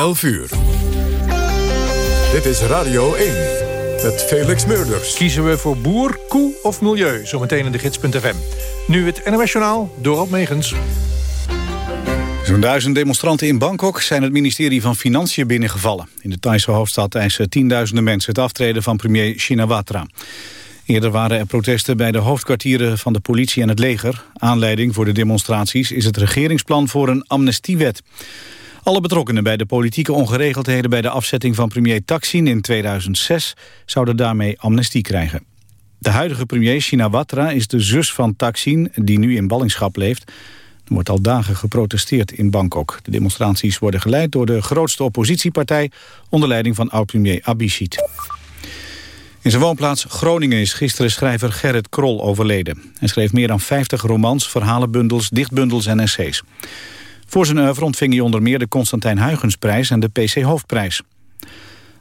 11 uur. Dit is Radio 1 met Felix Meurders. Kiezen we voor boer, koe of milieu? Zometeen in de gids.fm. Nu het NOS Journaal, Dorot Megens. Zo'n duizend demonstranten in Bangkok zijn het ministerie van Financiën binnengevallen. In de Thaise hoofdstad eisen tienduizenden mensen het aftreden van premier Shinawatra. Eerder waren er protesten bij de hoofdkwartieren van de politie en het leger. Aanleiding voor de demonstraties is het regeringsplan voor een amnestiewet. Alle betrokkenen bij de politieke ongeregeldheden bij de afzetting van premier Taksin in 2006 zouden daarmee amnestie krijgen. De huidige premier Shinawatra is de zus van Taksin, die nu in ballingschap leeft. Er wordt al dagen geprotesteerd in Bangkok. De demonstraties worden geleid door de grootste oppositiepartij... onder leiding van oud-premier Abhisit. In zijn woonplaats Groningen is gisteren schrijver Gerrit Krol overleden. Hij schreef meer dan 50 romans, verhalenbundels, dichtbundels en essays. Voor zijn oeuvre ontving hij onder meer de Constantijn Huygensprijs en de PC Hoofdprijs.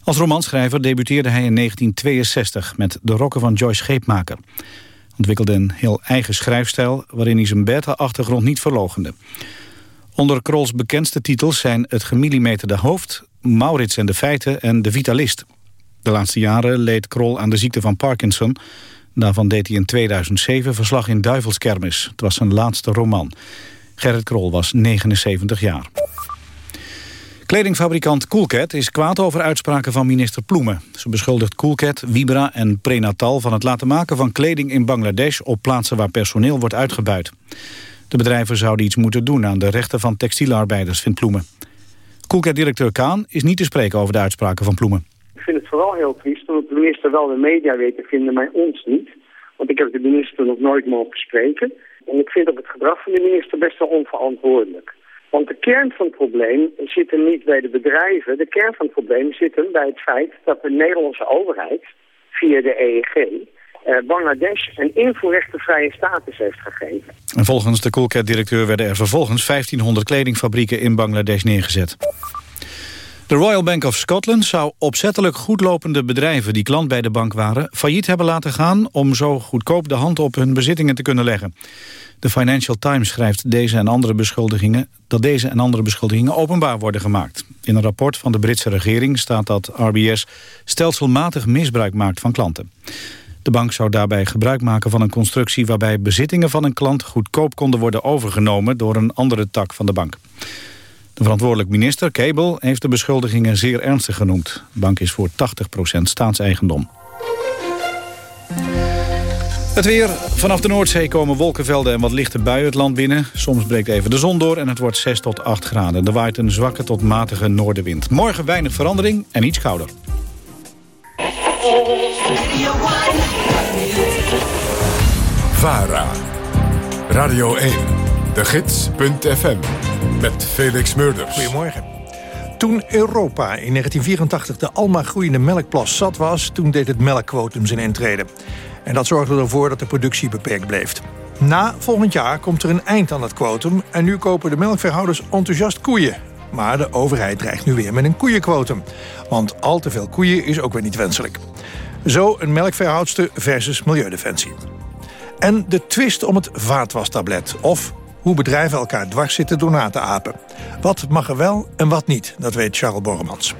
Als romanschrijver debuteerde hij in 1962 met De Rokken van Joyce Scheepmaker. Ontwikkelde een heel eigen schrijfstijl waarin hij zijn beta-achtergrond niet verlogende. Onder Krols bekendste titels zijn Het gemillimeterde hoofd, Maurits en de feiten en De Vitalist. De laatste jaren leed Krol aan de ziekte van Parkinson. Daarvan deed hij in 2007 verslag in Duivelskermis. Het was zijn laatste roman. Gerrit Krol was 79 jaar. Kledingfabrikant Coolcat is kwaad over uitspraken van minister Ploemen. Ze beschuldigt Coolcat, Vibra en Prenatal van het laten maken van kleding in Bangladesh op plaatsen waar personeel wordt uitgebuit. De bedrijven zouden iets moeten doen aan de rechten van textielarbeiders, vindt Ploemen. Coolcat-directeur Kaan is niet te spreken over de uitspraken van Ploemen. Ik vind het vooral heel triest, omdat de minister wel de media weet te vinden, maar ons niet. Want ik heb de minister nog nooit mogen spreken. En ik vind dat het gedrag van de minister best wel onverantwoordelijk. Want de kern van het probleem zit hem niet bij de bedrijven. De kern van het probleem zit hem bij het feit dat de Nederlandse overheid via de EEG eh, Bangladesh een invoerrechtenvrije status heeft gegeven. En volgens de Coolcat-directeur werden er vervolgens 1500 kledingfabrieken in Bangladesh neergezet. De Royal Bank of Scotland zou opzettelijk goedlopende bedrijven die klant bij de bank waren failliet hebben laten gaan om zo goedkoop de hand op hun bezittingen te kunnen leggen. De Financial Times schrijft deze en andere beschuldigingen dat deze en andere beschuldigingen openbaar worden gemaakt. In een rapport van de Britse regering staat dat RBS stelselmatig misbruik maakt van klanten. De bank zou daarbij gebruik maken van een constructie waarbij bezittingen van een klant goedkoop konden worden overgenomen door een andere tak van de bank. De verantwoordelijk minister, Cable, heeft de beschuldigingen zeer ernstig genoemd. De bank is voor 80% staatseigendom. Het weer. Vanaf de Noordzee komen wolkenvelden en wat lichte buien het land binnen. Soms breekt even de zon door en het wordt 6 tot 8 graden. Er waait een zwakke tot matige noordenwind. Morgen weinig verandering en iets kouder. VARA. Radio 1. De Gids.fm. Met Felix Meurders. Goedemorgen. Toen Europa in 1984 de almaar groeiende melkplas zat was... toen deed het melkquotum zijn intrede. En dat zorgde ervoor dat de productie beperkt bleef. Na volgend jaar komt er een eind aan het quotum... en nu kopen de melkveehouders enthousiast koeien. Maar de overheid dreigt nu weer met een koeienquotum. Want al te veel koeien is ook weer niet wenselijk. Zo een melkveehoudster versus Milieudefensie. En de twist om het vaatwastablet. Of hoe bedrijven elkaar dwars zitten door na te apen. Wat mag er wel en wat niet, dat weet Charles Borremans.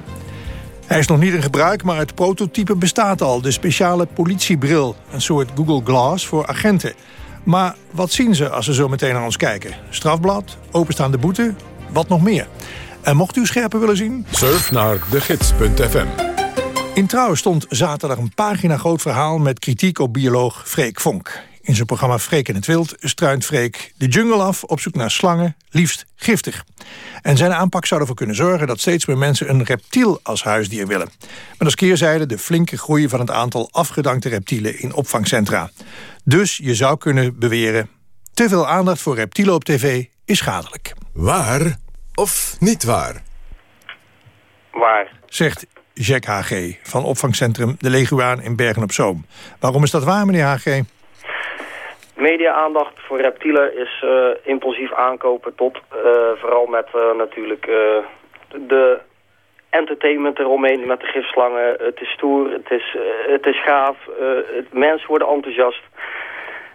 Hij is nog niet in gebruik, maar het prototype bestaat al. De speciale politiebril, een soort Google Glass voor agenten. Maar wat zien ze als ze zo meteen naar ons kijken? Strafblad, openstaande boete, wat nog meer? En mocht u scherper willen zien? Surf naar degids.fm. In Trouw stond zaterdag een pagina groot verhaal... met kritiek op bioloog Freek Vonk. In zijn programma Freek in het Wild struint Freek de jungle af... op zoek naar slangen, liefst giftig. En zijn aanpak zou ervoor kunnen zorgen... dat steeds meer mensen een reptiel als huisdier willen. Met als keerzijde de flinke groei van het aantal afgedankte reptielen... in opvangcentra. Dus je zou kunnen beweren... te veel aandacht voor reptielen op tv is schadelijk. Waar of niet waar? Waar? Zegt Jack H.G. van opvangcentrum De Leguaan in Bergen-op-Zoom. Waarom is dat waar, meneer H.G.? Media-aandacht voor reptielen is uh, impulsief aankopen tot uh, vooral met uh, natuurlijk de entertainment eromheen met de gifslangen. Het is stoer, het is, het is gaaf, het, mensen worden enthousiast.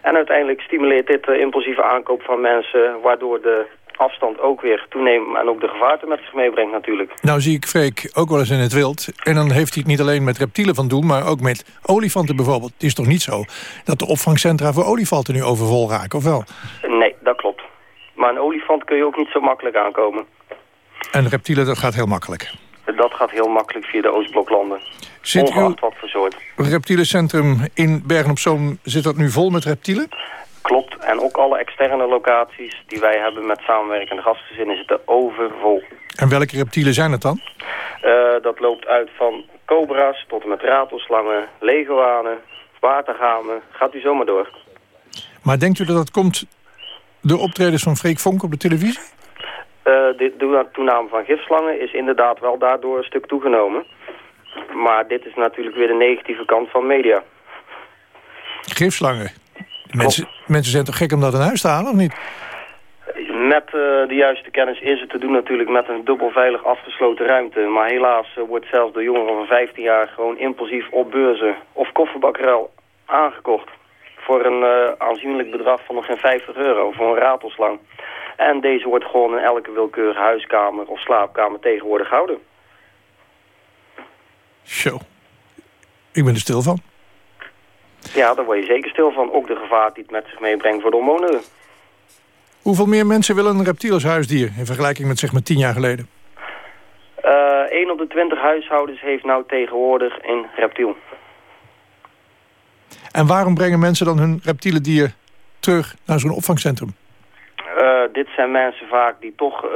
En uiteindelijk stimuleert dit de impulsieve aankoop van mensen... waardoor de afstand ook weer toenemen en ook de gevaarten met zich meebrengt natuurlijk. Nou zie ik Freek ook wel eens in het wild. En dan heeft hij het niet alleen met reptielen van doen, maar ook met olifanten bijvoorbeeld. Het is toch niet zo dat de opvangcentra voor olifanten nu overvol raken, of wel? Nee, dat klopt. Maar een olifant kun je ook niet zo makkelijk aankomen. En reptielen, dat gaat heel makkelijk? Dat gaat heel makkelijk via de Oostbloklanden. Zit Ongeacht wat voor soort. reptielencentrum in Bergen-op-Zoom, zit dat nu vol met reptielen? Klopt. En ook alle externe locaties die wij hebben met samenwerkende gastgezinnen zitten overvol. En welke reptielen zijn het dan? Uh, dat loopt uit van cobra's tot en met ratelslangen, leguanen, watergamen. Gaat u zomaar door. Maar denkt u dat dat komt door optredens van Freek Vonk op de televisie? Uh, de toename van gifslangen is inderdaad wel daardoor een stuk toegenomen. Maar dit is natuurlijk weer de negatieve kant van media. Gifslangen? Mensen, mensen zijn toch gek om dat in huis te halen, of niet? Met uh, de juiste kennis is het te doen natuurlijk met een dubbel veilig afgesloten ruimte. Maar helaas uh, wordt zelfs door jongeren van 15 jaar gewoon impulsief op beurzen of kofferbakkerel aangekocht. Voor een uh, aanzienlijk bedrag van nog geen 50 euro voor een ratelslang. En deze wordt gewoon in elke willekeurige huiskamer of slaapkamer tegenwoordig gehouden. Zo. Ik ben er stil van. Ja, daar word je zeker stil van. Ook de gevaar die het met zich meebrengt voor de omwonenden. Hoeveel meer mensen willen een reptiel als huisdier... in vergelijking met zeg maar tien jaar geleden? Uh, eh, 1 op de 20 huishoudens heeft nou tegenwoordig een reptiel. En waarom brengen mensen dan hun reptiele dier terug naar zo'n opvangcentrum? Uh, dit zijn mensen vaak die toch uh,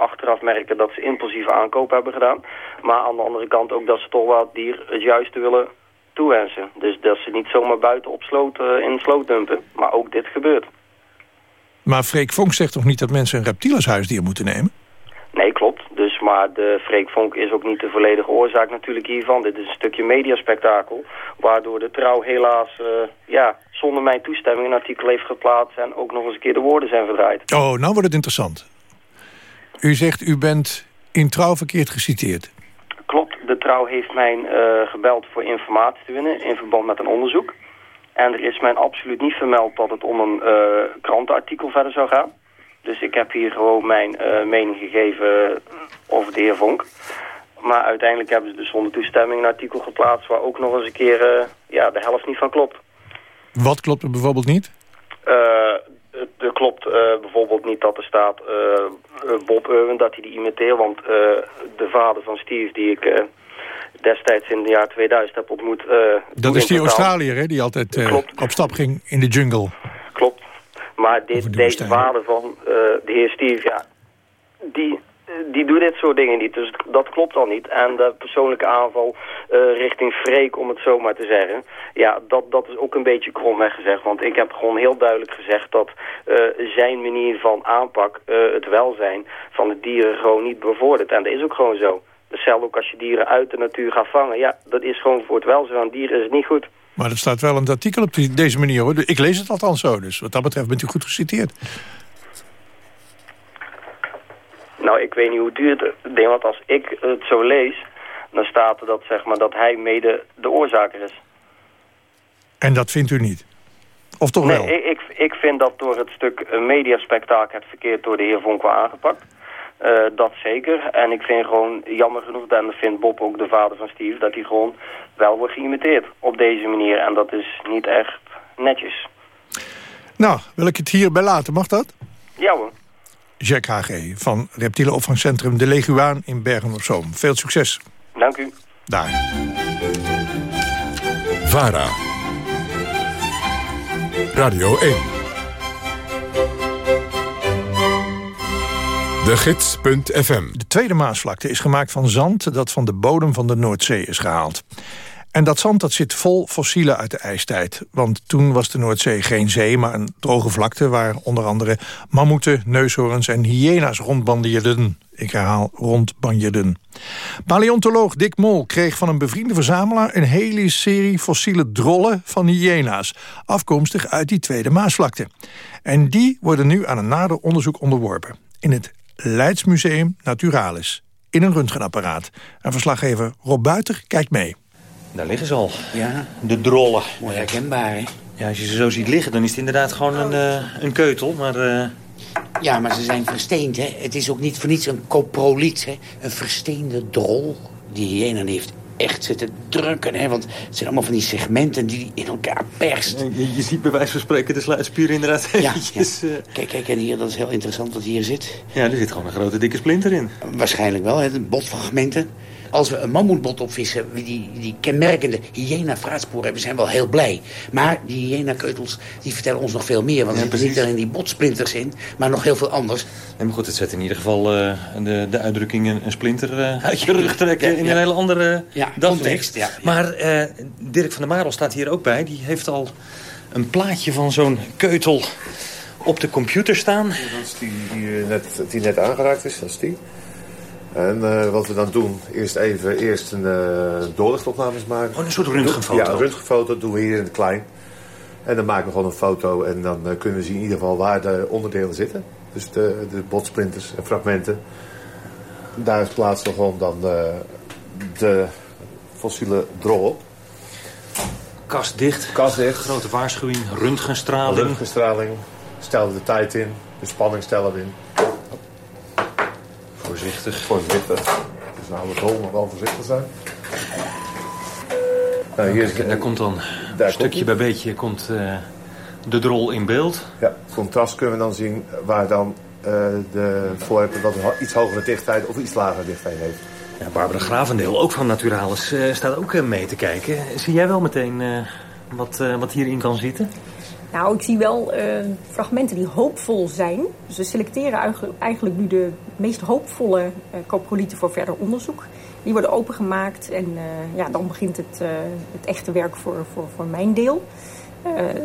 achteraf merken dat ze impulsieve aankoop hebben gedaan. Maar aan de andere kant ook dat ze toch wel het dier het juiste willen Dus dat ze niet zomaar buiten op sloot, uh, in sloot dumpen. Maar ook dit gebeurt. Maar Freek Vonk zegt toch niet dat mensen een reptiel als huisdier moeten nemen? Nee, klopt. Dus, maar de Freek Vonk is ook niet de volledige oorzaak natuurlijk hiervan. Dit is een stukje mediaspectakel. Waardoor de trouw helaas uh, ja, zonder mijn toestemming een artikel heeft geplaatst... en ook nog eens een keer de woorden zijn verdraaid. Oh, nou wordt het interessant. U zegt u bent in trouw verkeerd geciteerd. De trouw heeft mij uh, gebeld voor informatie te winnen in verband met een onderzoek. En er is mij absoluut niet vermeld dat het om een uh, krantenartikel verder zou gaan. Dus ik heb hier gewoon mijn uh, mening gegeven over de heer Vonk. Maar uiteindelijk hebben ze dus zonder toestemming een artikel geplaatst... waar ook nog eens een keer ja, de helft niet van klopt. Wat klopt er bijvoorbeeld niet? er klopt uh, bijvoorbeeld niet dat er staat uh, Bob Irwin, dat hij die imiteert. Want uh, de vader van Steve, die ik destijds in het jaar 2000 heb ontmoet... dat is die Australiër, hè, die altijd op stap ging in de jungle. Klopt. Maar dit, deze vader van de heer Steve, ja, die die doet dit soort dingen niet. Dus dat klopt al niet. En de persoonlijke aanval uh, richting Freek, om het zo maar te zeggen... ja, dat, dat is ook een beetje kromweg gezegd. Want ik heb gewoon heel duidelijk gezegd dat uh, zijn manier van aanpak... Uh, het welzijn van de dieren gewoon niet bevordert. En dat is ook gewoon zo. Hetzelfde ook als je dieren uit de natuur gaat vangen. Ja, dat is gewoon voor het welzijn van dieren is het niet goed. Maar er staat wel een artikel op die, deze manier, hoor. Ik lees het althans zo, dus wat dat betreft bent u goed geciteerd. Nou, ik weet niet hoe duur het is, want als ik het zo lees... dan staat er dat, zeg maar, dat hij mede de oorzaker is. En dat vindt u niet? Of toch wel? Nee, ik, ik vind dat door het stuk mediaspectakel het verkeerd door de heer Vonk aangepakt. Uh, dat zeker. En ik vind gewoon jammer genoeg, en dat vindt Bob ook de vader van Steve... dat hij gewoon wel wordt geïmiteerd op deze manier. En dat is niet echt netjes. Nou, wil ik het hierbij laten, mag dat? Ja hoor. Jack H.G. van reptielenopvangcentrum De Leguaan in Bergen-op-Zoom. Veel succes. Dank u. Daar. VARA. Radio 1. De Gids.fm. De tweede Maasvlakte is gemaakt van zand dat van de bodem van de Noordzee is gehaald. En dat zand dat zit vol fossielen uit de ijstijd. Want toen was de Noordzee geen zee, maar een droge vlakte... waar onder andere mammoeten, neushoorns en hyena's rondbanjeerden. Ik herhaal, rondbanjeerden. Paleontoloog Dick Mol kreeg van een bevriende verzamelaar... een hele serie fossiele drollen van hyena's... afkomstig uit die Tweede Maasvlakte. En die worden nu aan een nader onderzoek onderworpen. In het Leidsmuseum Naturalis. In een röntgenapparaat. En verslaggever Rob Buiter kijkt mee. Daar liggen ze al. Ja. De drollen. Mooi herkenbaar, hè? Ja, als je ze zo ziet liggen, dan is het inderdaad gewoon een, uh, een keutel. Maar uh, Ja, maar ze zijn versteend, hè. Het is ook niet voor niets een coproliet, hè. Een versteende drol. Die hyena heeft echt zitten drukken, hè. Want het zijn allemaal van die segmenten die in elkaar perst. Je, je ziet bij wijze van spreken de sluitspier inderdaad Ja, eh, Kijk, kijk, en hier, dat is heel interessant wat hier zit. ja, er zit gewoon een grote dikke splinter in. Waarschijnlijk wel, hè, botfragmenten. Als we een mammoetbot opvissen, die, die kenmerkende hyena-vraatsporen hebben, zijn we wel heel blij. Maar die hyena-keutels, die vertellen ons nog veel meer. Want Ja, er zitten niet alleen die botsplinters in, maar nog heel veel anders. Nee, maar goed, het zet in ieder geval eh, de, de uitdrukking een, splinter eh, uit je rug trekken Ja, in ja. een hele andere Ja, daglicht. context, ja, ja. Maar eh, Dirk van der Marel staat hier ook bij. Die heeft al een plaatje van zo'n keutel op de computer staan. Dat is die die, eh, net, die net aangeraakt is, dat is die. En eh, wat we dan doen, eerst even eerst een uh, doorlichtopnames maken. Oh, een soort röntgenfoto. Ja, een röntgenfoto doen we hier in het klein. En dan maken we gewoon een foto en dan eh, kunnen we zien in ieder geval waar de onderdelen zitten. Dus de, de botsplinters en fragmenten. Daar plaatsen we gewoon dan de fossiele drol op. Kast dicht. Kast dicht. Grote waarschuwing. Röntgenstraling. Luchtgestraling. Stellen de tijd in. De spanning stellen we in. Voorzichtig. Voorzichtig. Dus nou we drol nog wel voorzichtig zijn. Nou, hier is daar komt dan Daar stukje bij beetje komt, eh, de drol in beeld. Ja, contrast kunnen we dan zien waar dan eh, de voorwerpen wat iets hogere dichtheid of iets lagere dichtheid heeft. Ja, Barbara Gravendeel, ook van Naturalis, eh, staat ook mee te kijken. Zie jij wel meteen wat, wat hierin kan zitten? Nou, ik zie wel eh, fragmenten die hoopvol zijn. Dus we selecteren eigenlijk- nu de meest hoopvolle eh coprolieten voor verder onderzoek. Die worden opengemaakt en eh, ja, dan begint het, het echte werk voor, voor, voor mijn deel.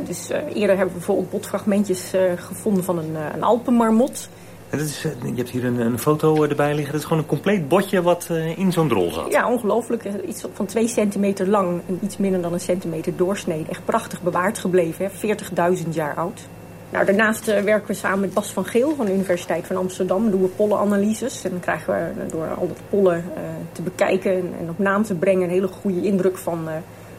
Dus eerder hebben we bijvoorbeeld botfragmentjes gevonden van een, een Alpenmarmot. Dat is, eh, je hebt hier een, een foto eh, erbij liggen. Dat is gewoon een compleet botje wat eh, in zo'n drol zat. Ja, ongelooflijk. Iets van 2 centimeter lang en iets minder dan een centimeter doorsnede. Echt prachtig bewaard gebleven, hè. 40.000 jaar oud. Nou, daarnaast werken we samen met Bas van Geel van de Universiteit van Amsterdam. Doen we pollenanalyses. En dan krijgen we door al dat pollen te bekijken en, op naam te brengen... een hele goede indruk van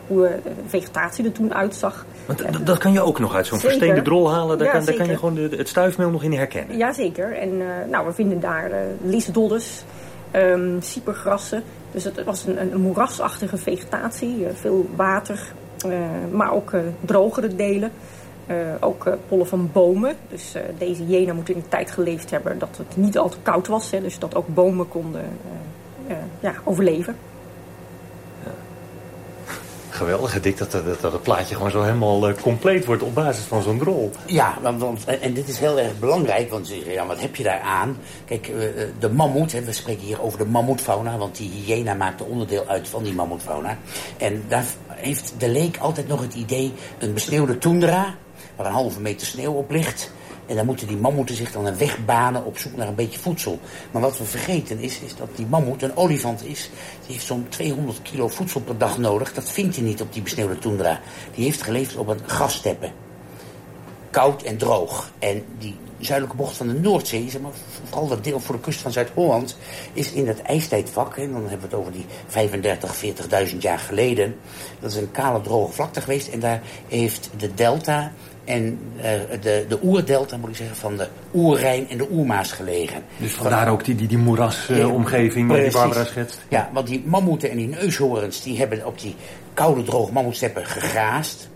hoe eh, de vegetatie er toen uitzag. Want dat kan je ook nog uit zo'n versteende drol halen. Daar, Ja, kan, daar kan je gewoon de, het stuifmeel nog in herkennen. Jazeker. En eh, nou, we vinden daar eh lisdoddes, ehm siepergrassen. Dus het was een, een moerasachtige vegetatie. veel water, maar ook drogere delen. Ook pollen van bomen. Dus deze hyena moet in een tijd geleefd hebben dat het niet al te koud was. Hè, dus dat ook bomen konden ja, overleven. Geweldig, Dick, dat, dat, dat het plaatje gewoon zo helemaal eh, compleet wordt op basis van zo'n drol. Ja, want, en dit is heel erg belangrijk, want ja, wat heb je daar aan? Kijk, eh, eh, de mammoet, hè, we spreken hier over de mammoetfauna, want die hyena maakt een onderdeel uit van die mammoetfauna. En daar heeft de leek altijd nog het idee, een besneeuwde tundra, waar een halve meter sneeuw op ligt. En dan moeten die mammoeten zich dan een weg banen op zoek naar een beetje voedsel. Maar wat we vergeten is, is dat die mammoet een olifant is. Die heeft zo'n 200 kilo voedsel per dag nodig. Dat vindt hij niet op die besneeuwde tundra. Die heeft geleefd op een grassteppen koud en droog. En die zuidelijke bocht van de Noordzee, zeg maar, vooral dat deel voor de kust van Zuid-Holland, is in het ijstijdvak, en dan hebben we het over die 35, 40.000 jaar geleden, dat is een kale droge vlakte geweest en daar heeft de delta en eh, de, de oerdelta, moet ik zeggen, van de Oerrijn en de Oermaas gelegen. Dus vandaar ook die, die, die moerasomgeving die Precies. Barbara schetst. Ja, want die mammoeten en die neushoorns, die hebben op die koude, droge mammoetsteppen gegraast.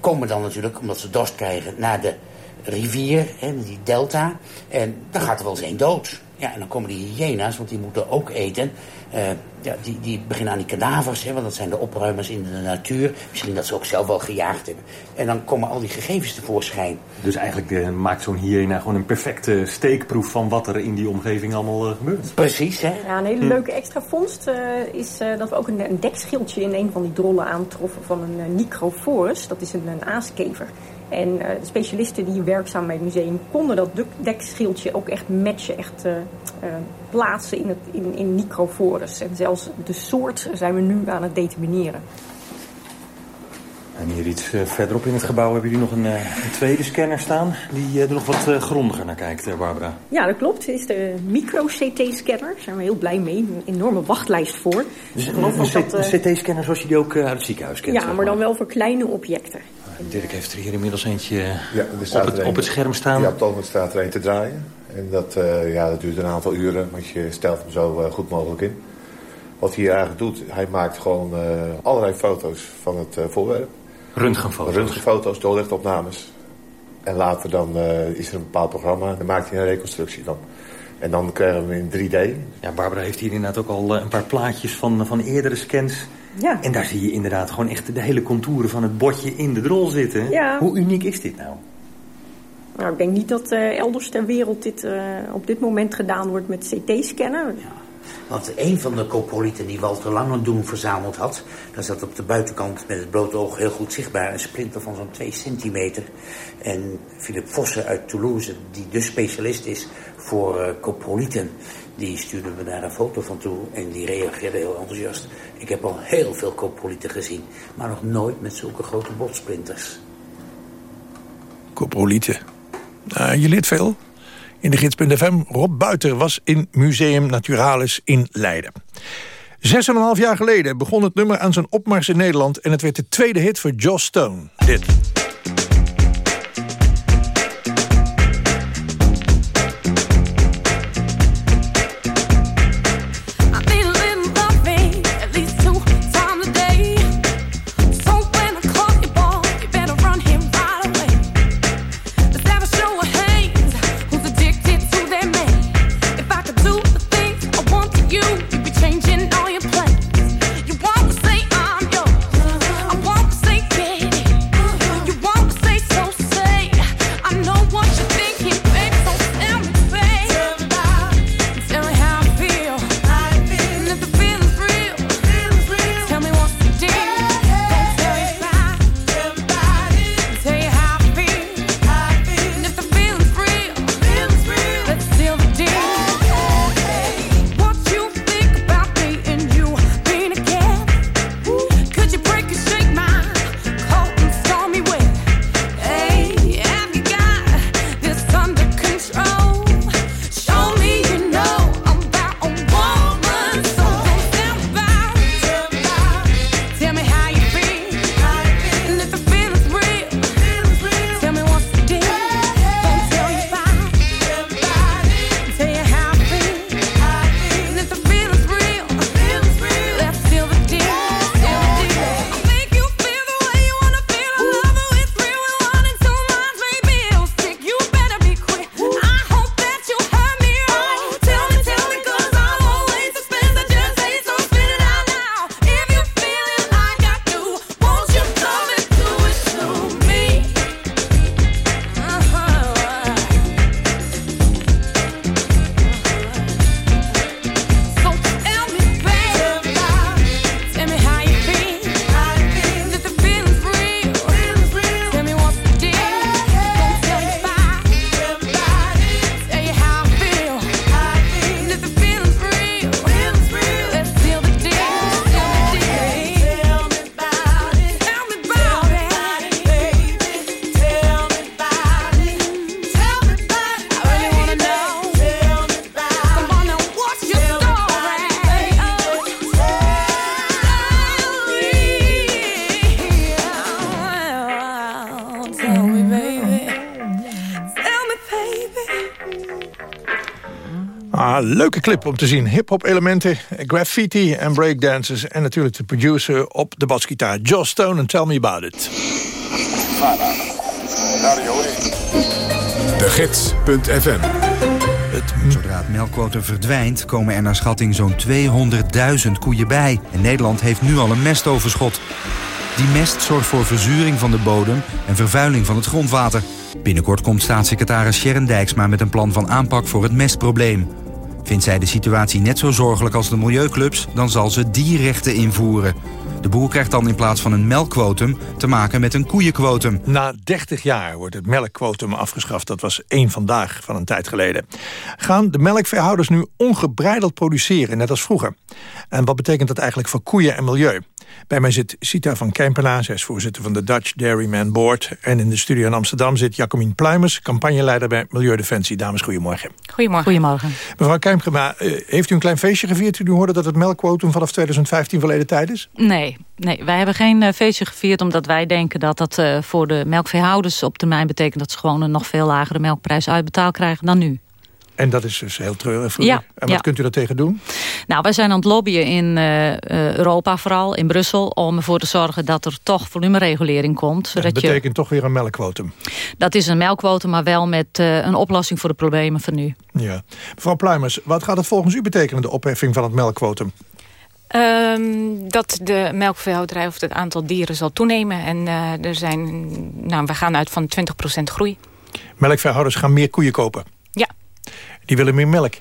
Komen dan natuurlijk, omdat ze dorst krijgen, naar de rivier, hè, die delta. En dan gaat er wel eens één dood. Ja, en dan komen die hyena's, want die moeten ook eten. Eh, ja, die, die beginnen aan die kadavers, hè, want dat zijn de opruimers in de natuur. Misschien dat ze ook zelf wel gejaagd hebben. En dan komen al die gegevens tevoorschijn. Dus eigenlijk eh, maakt zo'n hyena gewoon een perfecte steekproef van wat er in die omgeving allemaal eh, gebeurt. Precies, hè? Ja, een hele leuke extra vondst eh, is eh, dat we ook een, een dekschildje in een van die drollen aantroffen van een uh, Nicrophorus. Dat is een, een aaskever. En eh, de specialisten die werkzaam bij het museum konden dat dek- dekschildje ook echt matchen, echt eh, eh, plaatsen in, het, in, in. En zelfs de soort zijn we nu aan het determineren. En hier iets verderop in het gebouw hebben jullie nog een, een tweede scanner staan. Die er nog wat grondiger naar kijkt, Barbara. Ja, dat klopt. Het is de micro-CT-scanner. Daar zijn we heel blij mee. Een enorme wachtlijst voor. Dus een, CT-scanner zoals je die ook uit het ziekenhuis kent. Ja, maar dan wel voor kleine objecten. Dirk heeft er hier inmiddels eentje ja, op, het, op het scherm staan. Ja, op het moment staat er een te draaien. En dat, uh, ja, dat duurt een aantal uren, want je stelt hem zo uh, goed mogelijk in. Wat hij eigenlijk doet, hij maakt gewoon uh, allerlei foto's van het voorwerp. Röntgenfoto's? Röntgenfoto's, doorlichtopnames. En later dan is er een bepaald programma, daar maakt hij een reconstructie van. En dan krijgen we hem in 3D. Ja, Barbara heeft hier inderdaad ook al een paar plaatjes van, van eerdere scans. Ja. En daar zie je inderdaad gewoon echt de hele contouren van het botje in de drol zitten. Ja. Hoe uniek is dit nou? Nou, ik denk niet dat uh, elders ter wereld dit uh, op dit moment gedaan wordt met CT-scannen. Ja. Want een van de coprolieten die Walter Langendoen verzameld had... daar zat op de buitenkant met het blote oog heel goed zichtbaar... een splinter van zo'n 2 centimeter. En Philip Vossen uit Toulouse, die dus specialist is voor uh, coprolieten... die stuurde me daar een foto van toe en die reageerde heel enthousiast. Ik heb al heel veel coprolieten gezien, maar nog nooit met zulke grote botsplinters. Coprolieten. Uh, je leert veel. In de gids.fm, Rob Buiter was in Museum Naturalis in Leiden. Zes en een half jaar geleden begon het nummer aan zijn opmars in Nederland... en het werd de tweede hit voor Joss Stone. Dit. Leuke clip om te zien. Hip-hop elementen, graffiti en breakdancers. En natuurlijk de producer op de basgitaar. Joss Stone en Tell Me About It. De Gids.fm Zodra het melkquotum verdwijnt, komen er naar schatting zo'n 200.000 koeien bij. En Nederland heeft nu al een mestoverschot. Die mest zorgt voor verzuring van de bodem en vervuiling van het grondwater. Binnenkort komt staatssecretaris Sharon Dijksma met een plan van aanpak voor het mestprobleem. Vindt zij de situatie net zo zorgelijk als de milieuclubs... dan zal ze die rechten invoeren. De boer krijgt dan in plaats van een melkquotum te maken met een koeienquotum. Na 30 jaar wordt het melkquotum afgeschaft. Dat was één vandaag van een tijd geleden. Gaan de melkveehouders nu ongebreideld produceren, net als vroeger? En wat betekent dat eigenlijk voor koeien en milieu? Bij mij zit Sita van Kempela, zij is voorzitter van de Dutch Dairyman Board. En in de studio in Amsterdam zit Jacomien Pluimers, campagneleider bij Milieudefensie. Dames, goedemorgen. Goedemorgen. Goedemorgen. Mevrouw Kempela, eh, heeft u een klein feestje gevierd toen u hoorde dat het melkquotum vanaf 2015 verleden tijd is? Nee, nee wij hebben geen eh, feestje gevierd omdat wij denken dat dat uh, voor de melkveehouders op termijn betekent dat ze gewoon een nog veel lagere melkprijs uitbetaald krijgen dan nu. En dat is dus heel treurig voor ja, u. En wat kunt u daar tegen doen? Nou, wij zijn aan het lobbyen in uh, Europa vooral, in Brussel... om ervoor te zorgen dat er toch volumeregulering komt. Zodat dat betekent toch weer een melkquotum? Dat is een melkquotum, maar wel met uh, een oplossing voor de problemen van nu. Ja. Mevrouw Pluimers, wat gaat het volgens u betekenen, de opheffing van het melkquotum? Um, dat de melkveehouderij of het aantal dieren zal toenemen. En er zijn, nou, we gaan uit van 20% groei. Melkveehouders gaan meer koeien kopen? Ja. Die willen meer melk.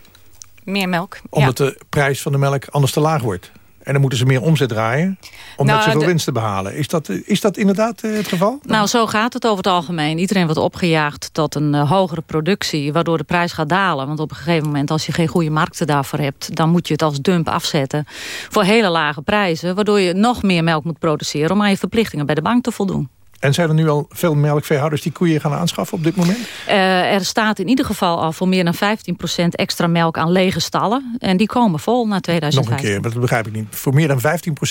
Meer melk, Omdat de prijs van de melk anders te laag wordt. En dan moeten ze meer omzet draaien om nou, net zoveel winst te behalen. Is dat, is dat inderdaad eh, het geval? Nou, zo gaat het over het algemeen. Iedereen wordt opgejaagd tot een uh, hogere productie... waardoor de prijs gaat dalen. Want op een gegeven moment, als je geen goede markten daarvoor hebt... dan moet je het als dump afzetten voor hele lage prijzen... waardoor je nog meer melk moet produceren... om aan je verplichtingen bij de bank te voldoen. En zijn er nu al veel melkveehouders die koeien gaan aanschaffen op dit moment? Uh, er staat in ieder geval al voor meer dan 15% extra melk aan lege stallen. En die komen vol na 2015. Nog een keer, dat begrijp ik niet. Voor meer dan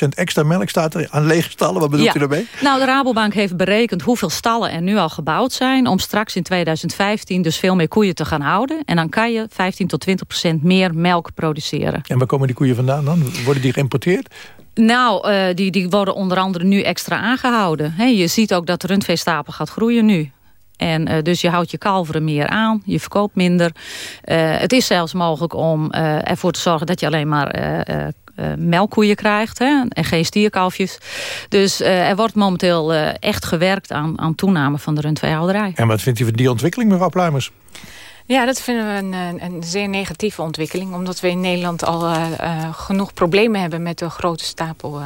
15% extra melk staat er aan lege stallen. Wat bedoelt u daarmee? Nou, de Rabobank heeft berekend hoeveel stallen er nu al gebouwd zijn... om straks in 2015 dus veel meer koeien te gaan houden. En dan kan je 15 tot 20% meer melk produceren. En waar komen die koeien vandaan dan? Worden die geïmporteerd? Nou, uh, die, die worden onder andere nu extra aangehouden. Je ziet ook dat de rundveestapel gaat groeien nu. En uh, dus je houdt je kalveren meer aan, je verkoopt minder. Uh, het is zelfs mogelijk om ervoor te zorgen dat je alleen maar melkkoeien krijgt. Hè, en geen stierkalfjes. Dus er wordt momenteel echt gewerkt aan, aan toename van de rundveehouderij. En wat vindt u van die ontwikkeling, mevrouw Pluimers? Ja, dat vinden we een, een, zeer negatieve ontwikkeling. Omdat we in Nederland al uh, uh, genoeg problemen hebben met de grote stapel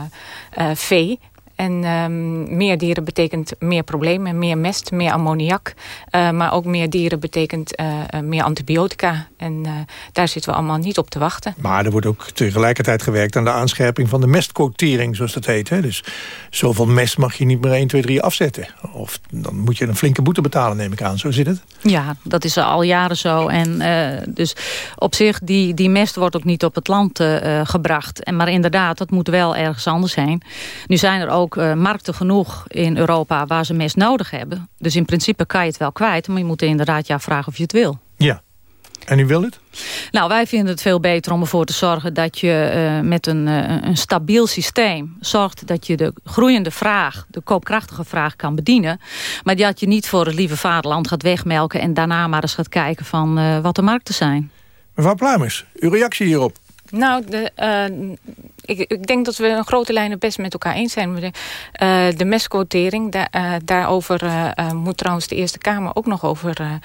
uh, vee. En um, meer dieren betekent meer problemen, meer mest, meer ammoniak. Uh, maar ook meer dieren betekent uh, meer antibiotica. En uh, daar zitten we allemaal niet op te wachten. Maar er wordt ook tegelijkertijd gewerkt aan de aanscherping van de mestquotering, zoals dat heet. Hè? Dus zoveel mest mag je niet meer 1, 2, 3 afzetten. Of dan moet je een flinke boete betalen, neem ik aan. Zo zit het? Ja, dat is al jaren zo. En dus op zich, die, die mest wordt ook niet op het land gebracht. En, maar inderdaad, dat moet wel ergens anders zijn. Nu zijn er ook ook uh, markten genoeg in Europa waar ze mest nodig hebben. Dus in principe kan je het wel kwijt. Maar je moet inderdaad ja vragen of je het wil. Ja. En u wil het? Nou, wij vinden het veel beter om ervoor te zorgen dat je uh, met een, uh, een stabiel systeem zorgt dat je de groeiende vraag, de koopkrachtige vraag kan bedienen. Maar dat je niet voor het lieve vaderland gaat wegmelken en daarna maar eens gaat kijken van uh, wat de markten zijn. Mevrouw Pluimers, uw reactie hierop? Nou, de, ik, ik, denk dat we een grote lijnen best met elkaar eens zijn. De, uh, de mestquotering, da, uh, daarover uh, moet trouwens de Eerste Kamer ook nog over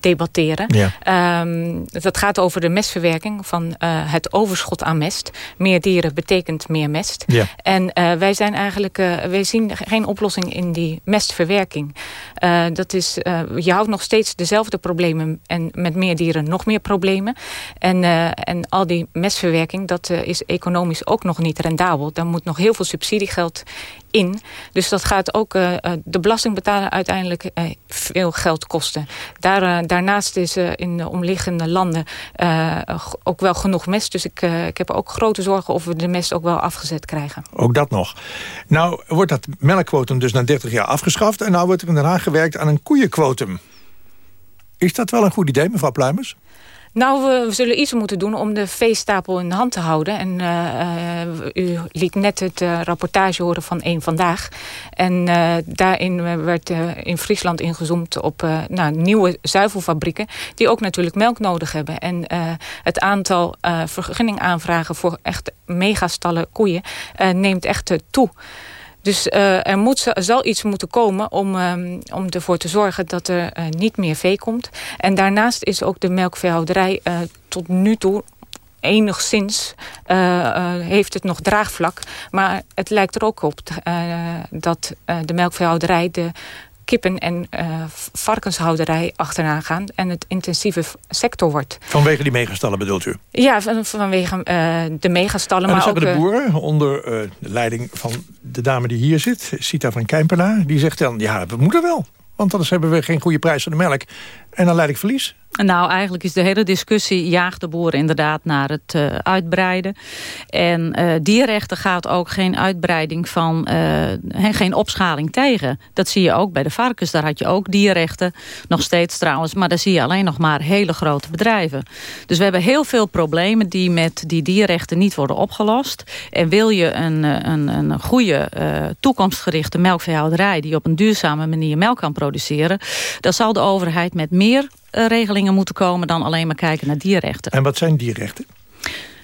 debatteren. Ja. Um, dat gaat over de mestverwerking van het overschot aan mest. Meer dieren betekent meer mest. Ja. En wij zijn eigenlijk, wij zien geen oplossing in die mestverwerking. dat is, je houdt nog steeds dezelfde problemen en met meer dieren nog meer problemen. En, en al die mestverwerking, dat is economisch ook nog niet rendabel. Daar moet nog heel veel subsidiegeld in. Dus dat gaat ook uh, de belastingbetaler uiteindelijk uh, veel geld kosten. Daar, daarnaast is in de omliggende landen ook wel genoeg mest. Dus ik, ik heb ook grote zorgen of we de mest ook wel afgezet krijgen. Ook dat nog. Nou wordt dat melkquotum dus na 30 jaar afgeschaft... en nou wordt er in Den Haag gewerkt aan een koeienquotum. Is dat wel een goed idee, mevrouw Pluimers? Nou, we, zullen iets moeten doen om de veestapel in de hand te houden. En uh, u liet net het uh, rapportage horen van één Vandaag. En daarin werd in Friesland ingezoomd op nou, nieuwe zuivelfabrieken... die ook natuurlijk melk nodig hebben. En het aantal vergunningaanvragen voor echt megastallen koeien neemt echt toe. Dus uh, er moet, zal iets moeten komen om, um, om ervoor te zorgen dat er uh, niet meer vee komt. En daarnaast is ook de melkveehouderij uh, tot nu toe enigszins heeft het nog draagvlak. Maar het lijkt er ook op dat de melkveehouderij de kippen- en varkenshouderij achteraan gaan... en het intensieve sector wordt. Vanwege die megastallen bedoelt u? Ja, van, vanwege de megastallen. En maar ook de boeren onder de leiding van de dame die hier zit... Sita van Kijmpela, die zegt dan... ja, we moeten wel, want anders hebben we geen goede prijs voor de melk. En dan leid ik verlies. Nou, eigenlijk is de hele discussie jaagt de boeren inderdaad naar het uh, uitbreiden. En uh, dierrechten gaat ook geen uitbreiding van, uh, geen opschaling tegen. Dat zie je ook bij de varkens. Daar had je ook dierrechten, nog steeds trouwens. Maar daar zie je alleen nog maar hele grote bedrijven. Dus we hebben heel veel problemen die met die dierrechten niet worden opgelost. En wil je een, een, een goede toekomstgerichte melkveehouderij... die op een duurzame manier melk kan produceren... dan zal de overheid met meer regelingen moeten komen... dan alleen maar kijken naar dierrechten. En wat zijn dierrechten?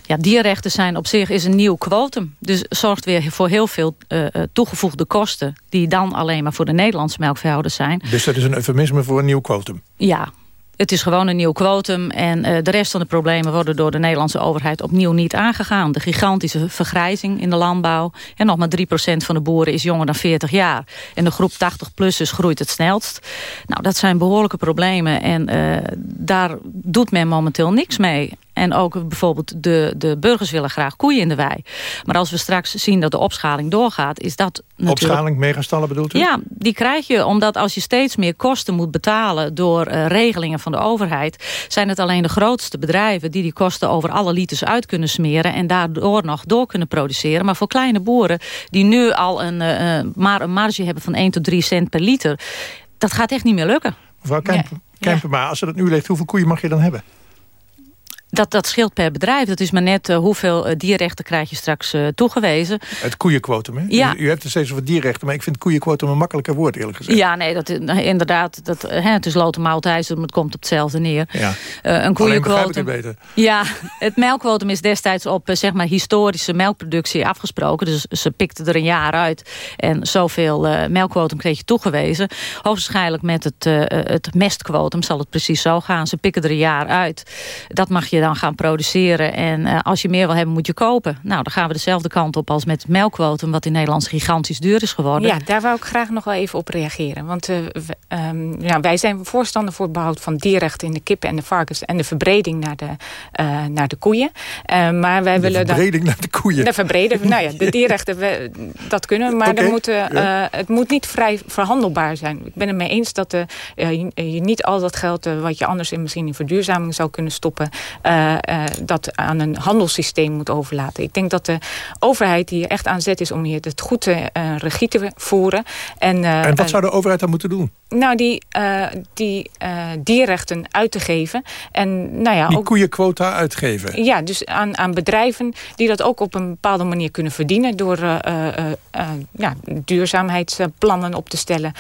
Ja, dierrechten zijn op zich is een nieuw kwotum. Dus zorgt weer voor heel veel uh, toegevoegde kosten... die dan alleen maar voor de Nederlandse melkveehouders zijn. Dus dat is een eufemisme voor een nieuw kwotum? Ja, het is gewoon een nieuw kwotum en uh, de rest van de problemen worden door de Nederlandse overheid opnieuw niet aangegaan. De gigantische vergrijzing in de landbouw. En nog maar 3% van de boeren is jonger dan 40 jaar. En de groep 80-plussers groeit het snelst. Nou, dat zijn behoorlijke problemen en uh, daar doet men momenteel niks mee. En ook bijvoorbeeld de, de burgers willen graag koeien in de wei. Maar als we straks zien dat de opschaling doorgaat, is dat natuurlijk... Opschaling, megastallen bedoelt u? Ja, die krijg je omdat als je steeds meer kosten moet betalen... door uh, regelingen van de overheid... zijn het alleen de grootste bedrijven die die kosten over alle liters uit kunnen smeren... en daardoor nog door kunnen produceren. Maar voor kleine boeren die nu al een, uh, maar een marge hebben van 1 tot 3 cent per liter... dat gaat echt niet meer lukken. Mevrouw Kempen, ja. Kempenma, als ze dat nu leeft, hoeveel koeien mag je dan hebben? Dat, dat scheelt per bedrijf. Dat is maar net uh, hoeveel uh, dierrechten krijg je straks uh, toegewezen. Het koeienquotum, hè? Ja. U, u hebt er steeds over dierrechten, maar ik vind koeienquotum een makkelijker woord, eerlijk gezegd. Ja, nee, dat, inderdaad. Dat, hè, het is lote maaltijd, het komt op hetzelfde neer. Ja. een koeienquotum. het beter. Ja, het melkquotum is destijds op zeg maar, historische melkproductie afgesproken. Dus ze pikten er een jaar uit. En zoveel melkquotum kreeg je toegewezen. Hoogstwaarschijnlijk met het, het mestquotum zal het precies zo gaan. Ze pikken er een jaar uit. Dat mag je dan gaan produceren. En uh, als je meer wil hebben, moet je kopen. Nou, dan gaan we dezelfde kant op als met melkquotum... wat in Nederland gigantisch duur is geworden. Ja, daar wou ik graag nog wel even op reageren. Want uh, um, ja, wij zijn voorstander voor het behoud van dierrechten... in de kippen en de varkens en de verbreding naar de, uh, naar de koeien. maar wij de willen verbreding naar de koeien? De verbreding, nou ja, de dierrechten, we, dat kunnen. Maar okay, moet, ja. het moet niet vrij verhandelbaar zijn. Ik ben het mee eens dat je, je, niet al dat geld... wat je anders in, misschien in verduurzaming zou kunnen stoppen... Uh, uh, dat aan een handelssysteem moet overlaten. Ik denk dat de overheid hier echt aan zet is om hier het goed uh, regie te voeren. En, en wat zou de overheid dan moeten doen? Nou, die, die dierrechten uit te geven. En, nou ja, die ook, koeienquota uitgeven? Ja, dus aan, aan bedrijven die dat ook op een bepaalde manier kunnen verdienen... door ja, duurzaamheidsplannen op te stellen.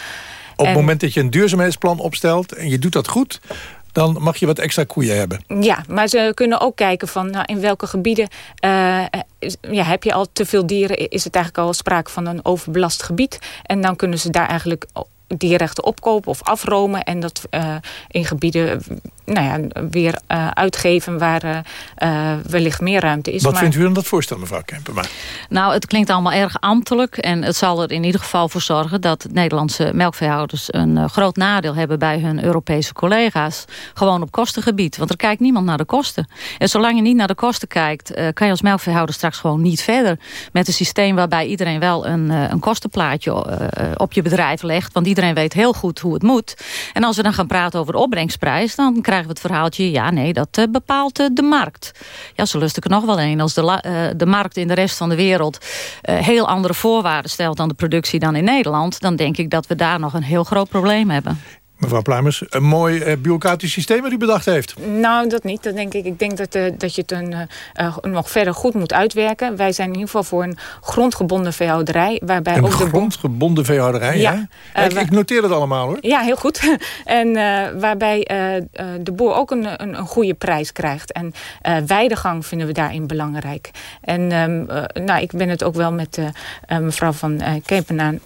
Op het en, moment dat je een duurzaamheidsplan opstelt en je doet dat goed dan mag je wat extra koeien hebben. Ja, maar ze kunnen ook kijken van nou, in welke gebieden is, ja, heb je al te veel dieren. Is het eigenlijk al sprake van een overbelast gebied. En dan kunnen ze daar eigenlijk dierrechten opkopen of afromen. En dat uh, in gebieden nou ja, weer uh, uitgeven waar uh, wellicht meer ruimte is. Wat maar... vindt u dan dat voorstel, mevrouw Kempenma? Nou, het klinkt allemaal erg ambtelijk. En het zal er in ieder geval voor zorgen dat Nederlandse melkveehouders een uh, groot nadeel hebben bij hun Europese collega's. Gewoon op kostengebied. Want er kijkt niemand naar de kosten. En zolang je niet naar de kosten kijkt, kan je als melkveehouder straks gewoon niet verder. Met een systeem waarbij iedereen wel een, een kostenplaatje op je bedrijf legt. Want iedereen weet heel goed hoe het moet. En als we dan gaan praten over de opbrengsprijs, dan krijgen we het verhaaltje... ja, nee, dat uh, bepaalt uh, de markt. Ja, zo lust ik er nog wel een. Als de, uh, de markt in de rest van de wereld... heel andere voorwaarden stelt aan de productie dan in Nederland... dan denk ik dat we daar nog een heel groot probleem hebben. Mevrouw Pluimers, een mooi uh, bureaucratisch systeem wat u bedacht heeft. Nou, dat niet. Dat denk ik. Ik denk dat, uh, dat je het een, uh, nog verder goed moet uitwerken. Wij zijn in ieder geval voor een grondgebonden veehouderij. Waarbij een ook de grondgebonden veehouderij, ja. Ik, ik, noteer het allemaal hoor. Ja, heel goed. en waarbij de boer ook een, een, een, goede prijs krijgt. En weidegang vinden we daarin belangrijk. En um, nou, ik ben het ook wel met mevrouw van Kepenaan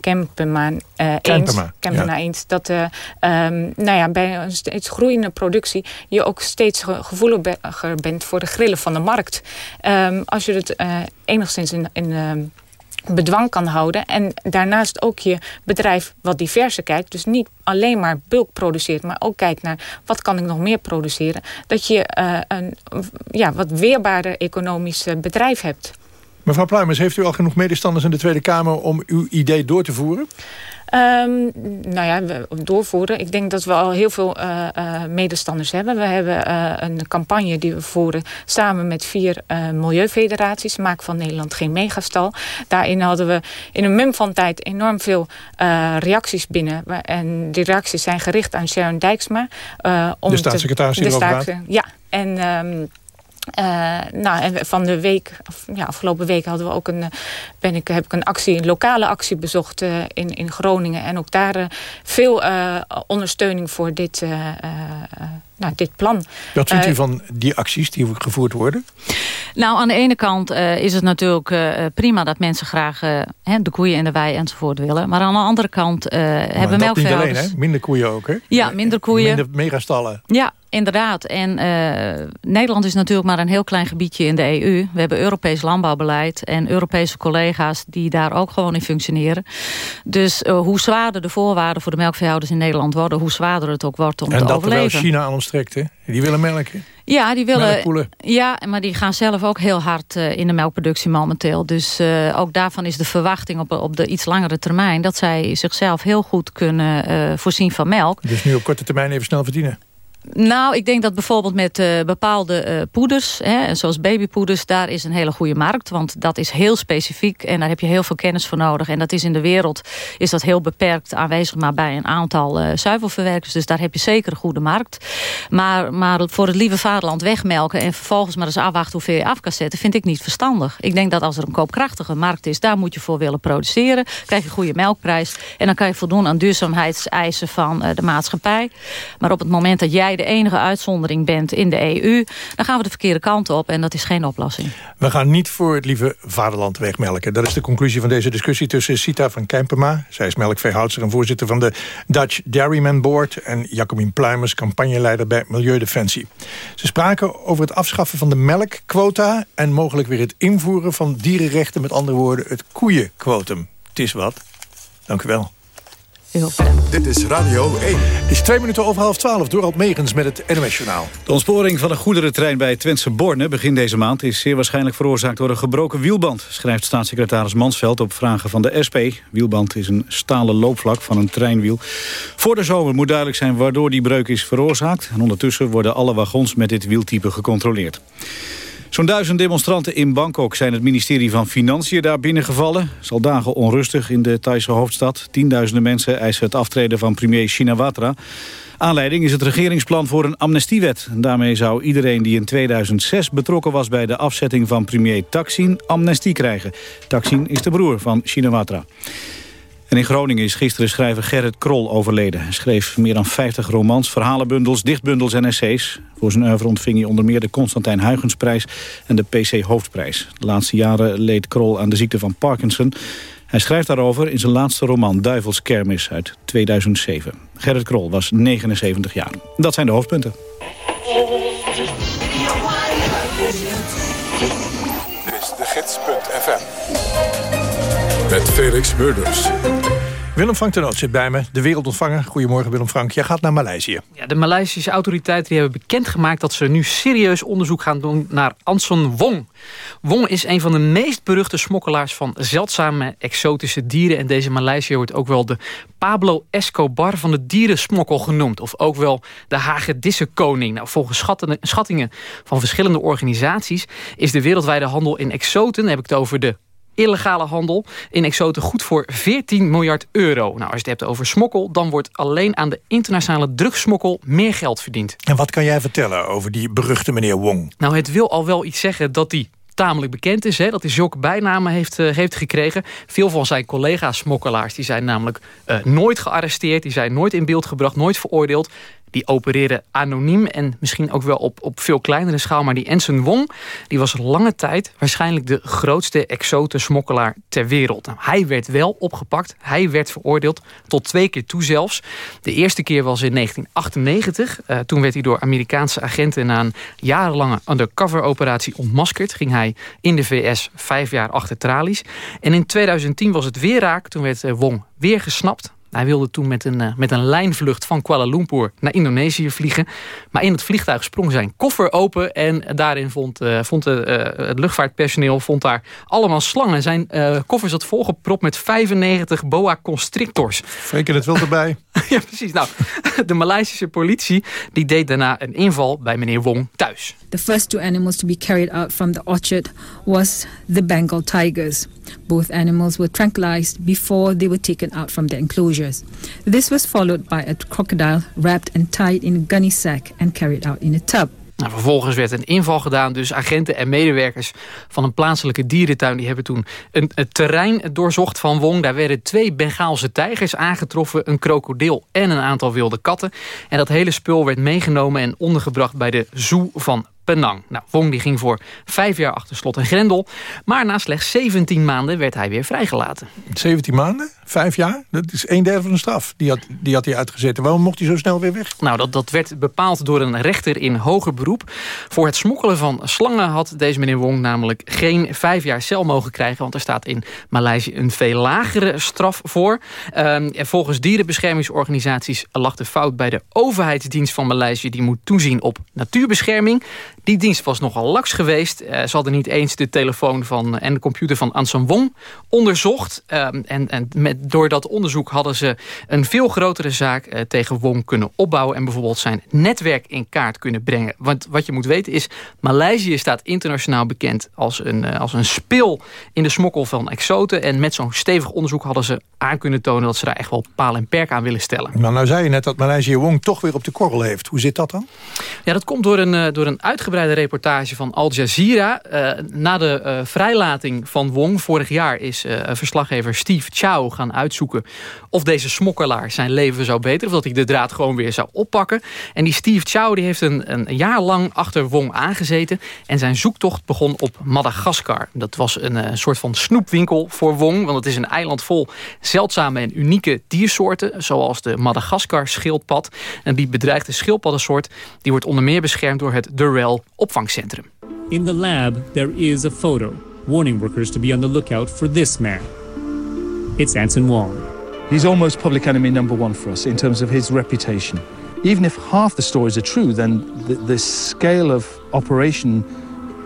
Kempenma uh, eens, Kempema, ja. eens dat uh, um, nou ja, bij een steeds groeiende productie je ook steeds gevoeliger bent voor de grillen van de markt. Um, als je het uh, enigszins in, in bedwang kan houden. En daarnaast ook je bedrijf wat diverser kijkt. Dus niet alleen maar bulk produceert, maar ook kijkt naar wat kan ik nog meer produceren. Dat je uh, een ja, wat weerbaarder economisch bedrijf hebt. Mevrouw Pluimers, heeft u al genoeg medestanders in de Tweede Kamer om uw idee door te voeren? Um, nou ja, doorvoeren. Ik denk dat we al heel veel uh, uh, medestanders hebben. We hebben uh, een campagne die we voeren samen met vier milieufederaties. Maak van Nederland geen megastal. Daarin hadden we in een mum van tijd enorm veel reacties binnen. En die reacties zijn gericht aan Sharon Dijksma. om de staatssecretaris die erover Ja, en... Um, uh, nou, en van de week, ja, afgelopen week hadden we ook een, ben ik, heb ik een actie, een lokale actie bezocht uh, in, in Groningen. En ook daar veel ondersteuning voor dit, nou, dit plan. Wat vindt u van die acties die gevoerd worden? Nou, aan de ene kant is het natuurlijk prima dat mensen graag de koeien in de wei enzovoort willen. Maar aan de andere kant hebben melkveehouders... niet alleen, hè? Minder koeien ook, hè? Ja, minder koeien. Minder megastallen. Ja, Inderdaad. En uh, Nederland is natuurlijk maar een heel klein gebiedje in de EU. We hebben Europees landbouwbeleid en Europese collega's die daar ook gewoon in functioneren. Dus uh, hoe zwaarder de voorwaarden voor de melkveehouders in Nederland worden, hoe zwaarder het ook wordt om en te overleven. En dat China aan ons hè? Die willen melken. Ja, die willen. Ja, maar die gaan zelf ook heel hard uh, in de melkproductie momenteel. Dus uh, ook daarvan is de verwachting op, op de iets langere termijn... dat zij zichzelf heel goed kunnen uh, voorzien van melk. Dus nu op korte termijn even snel verdienen? Nou, ik denk dat bijvoorbeeld met uh, bepaalde uh, poeders, hè, zoals babypoeders, daar is een hele goede markt. Want dat is heel specifiek en daar heb je heel veel kennis voor nodig. En dat is in de wereld is dat heel beperkt aanwezig, maar bij een aantal uh, zuivelverwerkers. Dus daar heb je zeker een goede markt. Maar, maar voor het lieve vaderland wegmelken en vervolgens maar eens afwachten hoeveel je af kan zetten, vind ik niet verstandig. Ik denk dat als er een koopkrachtige markt is, daar moet je voor willen produceren. Krijg je een goede melkprijs en dan kan je voldoen aan duurzaamheidseisen van de maatschappij. Maar op het moment dat jij de enige uitzondering bent in de EU... dan gaan we de verkeerde kant op en dat is geen oplossing. We gaan niet voor het lieve vaderland wegmelken. Dat is de conclusie van deze discussie tussen Sita van Kempenma... zij is melkveehoudster en voorzitter van de Dutch Dairyman Board... en Jacobien Pluimers, campagneleider bij Milieudefensie. Ze spraken over het afschaffen van de melkquota... en mogelijk weer het invoeren van dierenrechten... met andere woorden het koeienquotum. Het is wat. Dank u wel. Dit is Radio 1. Het is twee minuten over half twaalf. Dorald Megens met het NOS-journaal. De ontsporing van een goederentrein bij Twentse Borne begin deze maand... is zeer waarschijnlijk veroorzaakt door een gebroken wielband... schrijft staatssecretaris Mansveld op vragen van de SP. Wielband is een stalen loopvlak van een treinwiel. Voor de zomer moet duidelijk zijn waardoor die breuk is veroorzaakt. En ondertussen worden alle wagons met dit wieltype gecontroleerd. Zo'n duizend demonstranten in Bangkok zijn het ministerie van Financiën daar binnengevallen. Het is al dagen onrustig in de Thaise hoofdstad. Tienduizenden mensen eisen het aftreden van premier Shinawatra. Aanleiding is het regeringsplan voor een amnestiewet. Daarmee zou iedereen die in 2006 betrokken was bij de afzetting van premier Taksin amnestie krijgen. Taksin is de broer van Shinawatra. En in Groningen is gisteren schrijver Gerrit Krol overleden. Hij schreef meer dan 50 romans, verhalenbundels, dichtbundels en essays. Voor zijn oeuvre ontving hij onder meer de Constantijn Huygensprijs en de PC Hoofdprijs. De laatste jaren leed Krol aan de ziekte van Parkinson. Hij schrijft daarover in zijn laatste roman Duivelskermis uit 2007. Gerrit Krol was 79 jaar. Dat zijn de hoofdpunten. Met Felix Murders. Willem Frank de Noot zit bij me, de wereldontvanger. Goedemorgen Willem Frank, jij gaat naar Maleisië. Ja, de Maleisische autoriteiten die hebben bekendgemaakt... dat ze nu serieus onderzoek gaan doen naar Anson Wong. Wong is een van de meest beruchte smokkelaars van zeldzame exotische dieren. En deze Maleisië wordt ook wel de Pablo Escobar van de dierensmokkel genoemd. Of ook wel de hagedissenkoning. Nou, volgens schattingen van verschillende organisaties... is de wereldwijde handel in exoten, dan heb ik het over de illegale handel in exoten goed voor 14 miljard euro. Nou, als je het hebt over smokkel, dan wordt alleen aan de internationale drugsmokkel meer geld verdiend. En wat kan jij vertellen over die beruchte meneer Wong? Nou, het wil al wel iets zeggen dat hij tamelijk bekend is. Hè, dat hij zulke bijnamen heeft, uh, heeft gekregen. Veel van zijn collega-smokkelaars die zijn namelijk uh, nooit gearresteerd. Die zijn nooit in beeld gebracht, nooit veroordeeld. Die opereerden anoniem en misschien ook wel op, op veel kleinere schaal. Maar die Ensen Wong die was lange tijd waarschijnlijk de grootste exotensmokkelaar ter wereld. Nou, hij werd wel opgepakt, hij werd veroordeeld tot twee keer toe zelfs. De eerste keer was in 1998. Uh, toen werd hij door Amerikaanse agenten na een jarenlange undercover operatie ontmaskerd. Ging hij in de VS vijf jaar achter tralies. En in 2010 was het weer raak. Toen werd uh, Wong weer gesnapt. Hij wilde toen met een, uh, met een lijnvlucht van Kuala Lumpur naar Indonesië vliegen. Maar in het vliegtuig sprong zijn koffer open. En daarin vond, uh, vond de, uh, het luchtvaartpersoneel vond daar allemaal slangen. Zijn koffer zat volgepropt met 95 boa constrictors. Reken het wel erbij. ja, precies. Nou, de Maleisische politie die deed daarna een inval bij meneer Wong thuis. The first two animals to be carried out from the orchard was the Bengal tigers. Both animals were tranquilized before they were taken out from the enclosures. This was followed by a crocodile wrapped and tied in a gunny sack and carried out in a tub. Nou, vervolgens werd een inval gedaan. Dus agenten en medewerkers van een plaatselijke dierentuin... die hebben toen een, het terrein doorzocht van Wong. Daar werden twee Bengaalse tijgers aangetroffen... een krokodil en een aantal wilde katten. En dat hele spul werd meegenomen en ondergebracht... bij de zoo van Penang. Nou, Wong die ging voor vijf jaar achter slot en grendel. Maar na slechts 17 maanden werd hij weer vrijgelaten. 17 maanden? Vijf jaar? Dat is een derde van de straf. Die had, die had hij uitgezet. Waarom mocht hij zo snel weer weg? Nou, dat, dat werd bepaald door een rechter in hoger beroep. Voor het smokkelen van slangen had deze meneer Wong namelijk geen vijf jaar cel mogen krijgen. Want er staat in Maleisië een veel lagere straf voor. Um, en volgens dierenbeschermingsorganisaties lag de fout bij de overheidsdienst van Maleisië. Die moet toezien op natuurbescherming. Die dienst was nogal laks geweest. Uh, ze hadden niet eens de telefoon van, en de computer van Anson Wong onderzocht. Um, en en met, door dat onderzoek hadden ze een veel grotere zaak uh, tegen Wong kunnen opbouwen. En bijvoorbeeld zijn netwerk in kaart kunnen brengen. Want wat je moet weten is, Maleisië staat internationaal bekend als een, uh, als een spil in de smokkel van exoten. En met zo'n stevig onderzoek hadden ze aan kunnen tonen dat ze daar echt wel paal en perk aan willen stellen. Maar nou zei je net dat Maleisië Wong toch weer op de korrel heeft. Hoe zit dat dan? Ja, dat komt door een, door een uitgebreide reportage van Al Jazeera. Uh, na de uh, vrijlating van Wong vorig jaar is uh, verslaggever Steve Chow gaan uitzoeken... of deze smokkelaar zijn leven zou beteren. Of dat hij de draad gewoon weer zou oppakken. En die Steve Chow die heeft een, een jaar lang achter Wong aangezeten. En zijn zoektocht begon op Madagaskar. Dat was een soort van snoepwinkel voor Wong. Want het is een eiland vol zeldzame en unieke diersoorten. Zoals de Madagaskar schildpad. En die bedreigde schildpaddensoort die wordt onder meer beschermd door het Durrell opvangcentrum. In the lab there is a photo warning workers to be on the lookout for this man. It's Anson Wong. He's almost public enemy number one for us in terms of his reputation. Even if half the stories are true, then the, the scale of operation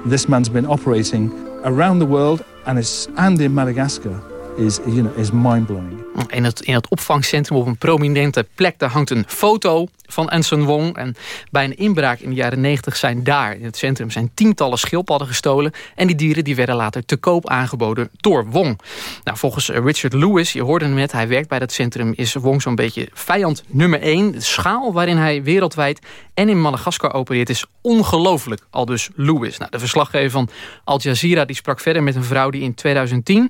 this man's been operating around the world and, and in Madagascar is, you know, is mind-blowing. In het, in het opvangcentrum op een prominente plek... daar hangt een foto van Anson Wong. En bij een inbraak in de jaren 90 zijn daar in het centrum... zijn tientallen schildpadden gestolen. En die dieren die werden later te koop aangeboden door Wong. Nou, volgens Richard Lewis, je hoorde hem net... hij werkt bij dat centrum, is Wong zo'n beetje vijand nummer één. De schaal waarin hij wereldwijd en in Madagaskar opereert... is ongelooflijk, al dus Lewis. Nou, de verslaggever van Al Jazeera die sprak verder met een vrouw... die in 2010 uh,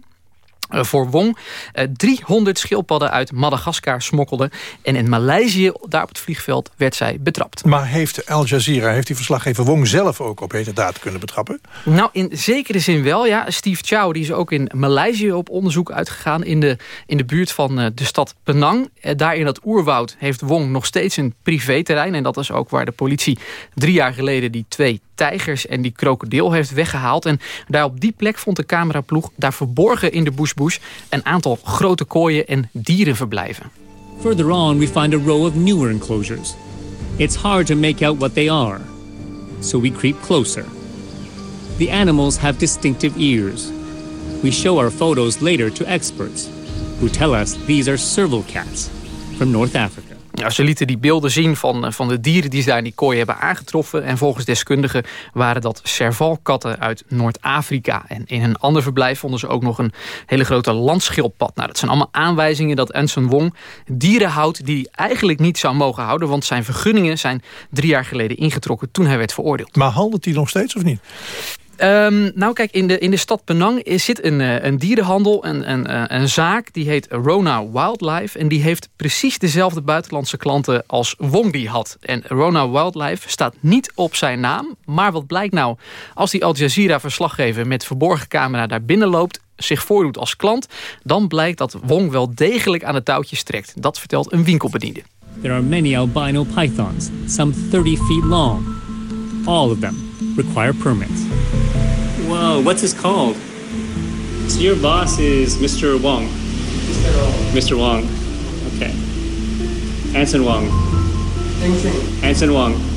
voor Wong. Uh, 300 schildpadden uit Madagaskar smokkelde. En in Maleisië, daar op het vliegveld, werd zij betrapt. Maar heeft Al Jazeera, heeft die verslaggever Wong zelf ook op heterdaad kunnen betrappen? Nou, in zekere zin wel, ja. Steve Chow die is ook in Maleisië op onderzoek uitgegaan... in de, in de buurt van uh, de stad Penang. daar in dat oerwoud heeft Wong nog steeds een privéterrein. En dat is ook waar de politie drie jaar geleden die twee tijgers en die krokodil heeft weggehaald. En daar op die plek vond de cameraploeg daar verborgen in de bushbush... een aantal grote kooien en dierenverblijven. Further on we find a row of newer enclosures. It's hard to make out what they are. So we creep closer. The animals have distinctive ears. We show our photos later to experts... who tell us these are serval cats from North Africa. Ze lieten die beelden zien van, van de dieren die ze daar in die kooi hebben aangetroffen. En volgens deskundigen waren dat servalkatten uit Noord-Afrika. En in een ander verblijf vonden ze ook nog een hele grote landschildpad. Nou, dat zijn allemaal aanwijzingen dat Anson Wong dieren houdt die hij eigenlijk niet zou mogen houden. Want zijn vergunningen zijn drie jaar geleden ingetrokken toen hij werd veroordeeld. Maar handelt hij nog steeds of niet? Ehm, nou kijk, in de, in de stad Penang zit een, eh, een dierenhandel, een, een, eh, een zaak... die heet Rona Wildlife. En die heeft precies dezelfde buitenlandse klanten als Wong die had. En Rona Wildlife staat niet op zijn naam. Maar wat blijkt nou? Als die Al Jazeera-verslaggever met verborgen camera daar binnen loopt zich voordoet als klant... dan blijkt dat Wong wel degelijk aan de touwtjes trekt. Dat vertelt een winkelbediende. There are many albino pythons, some 30 feet long. All of them require permits. Whoa, what's this called? So your boss is Mr. Wong? Mr. Wong. Mr. Wong. Okay. Anson Wong. Anson Wong.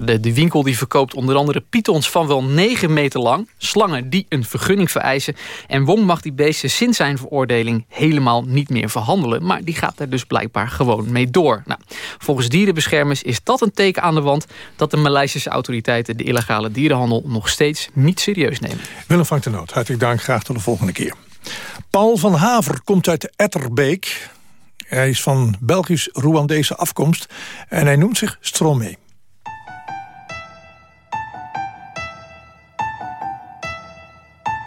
De, de winkel die verkoopt onder andere pythons van wel 9 meter lang. Slangen die een vergunning vereisen. En Wong mag die beesten sinds zijn veroordeling helemaal niet meer verhandelen. Maar die gaat er dus blijkbaar gewoon mee door. Nou, volgens dierenbeschermers is dat een teken aan de wand... dat de Maleisische autoriteiten de illegale dierenhandel nog steeds niet serieus nemen. Willem van de Noot, hartelijk dank. Graag tot de volgende keer. Paul van Haver komt uit Etterbeek. Hij is van Belgisch-Rwandese afkomst en hij noemt zich Stromé.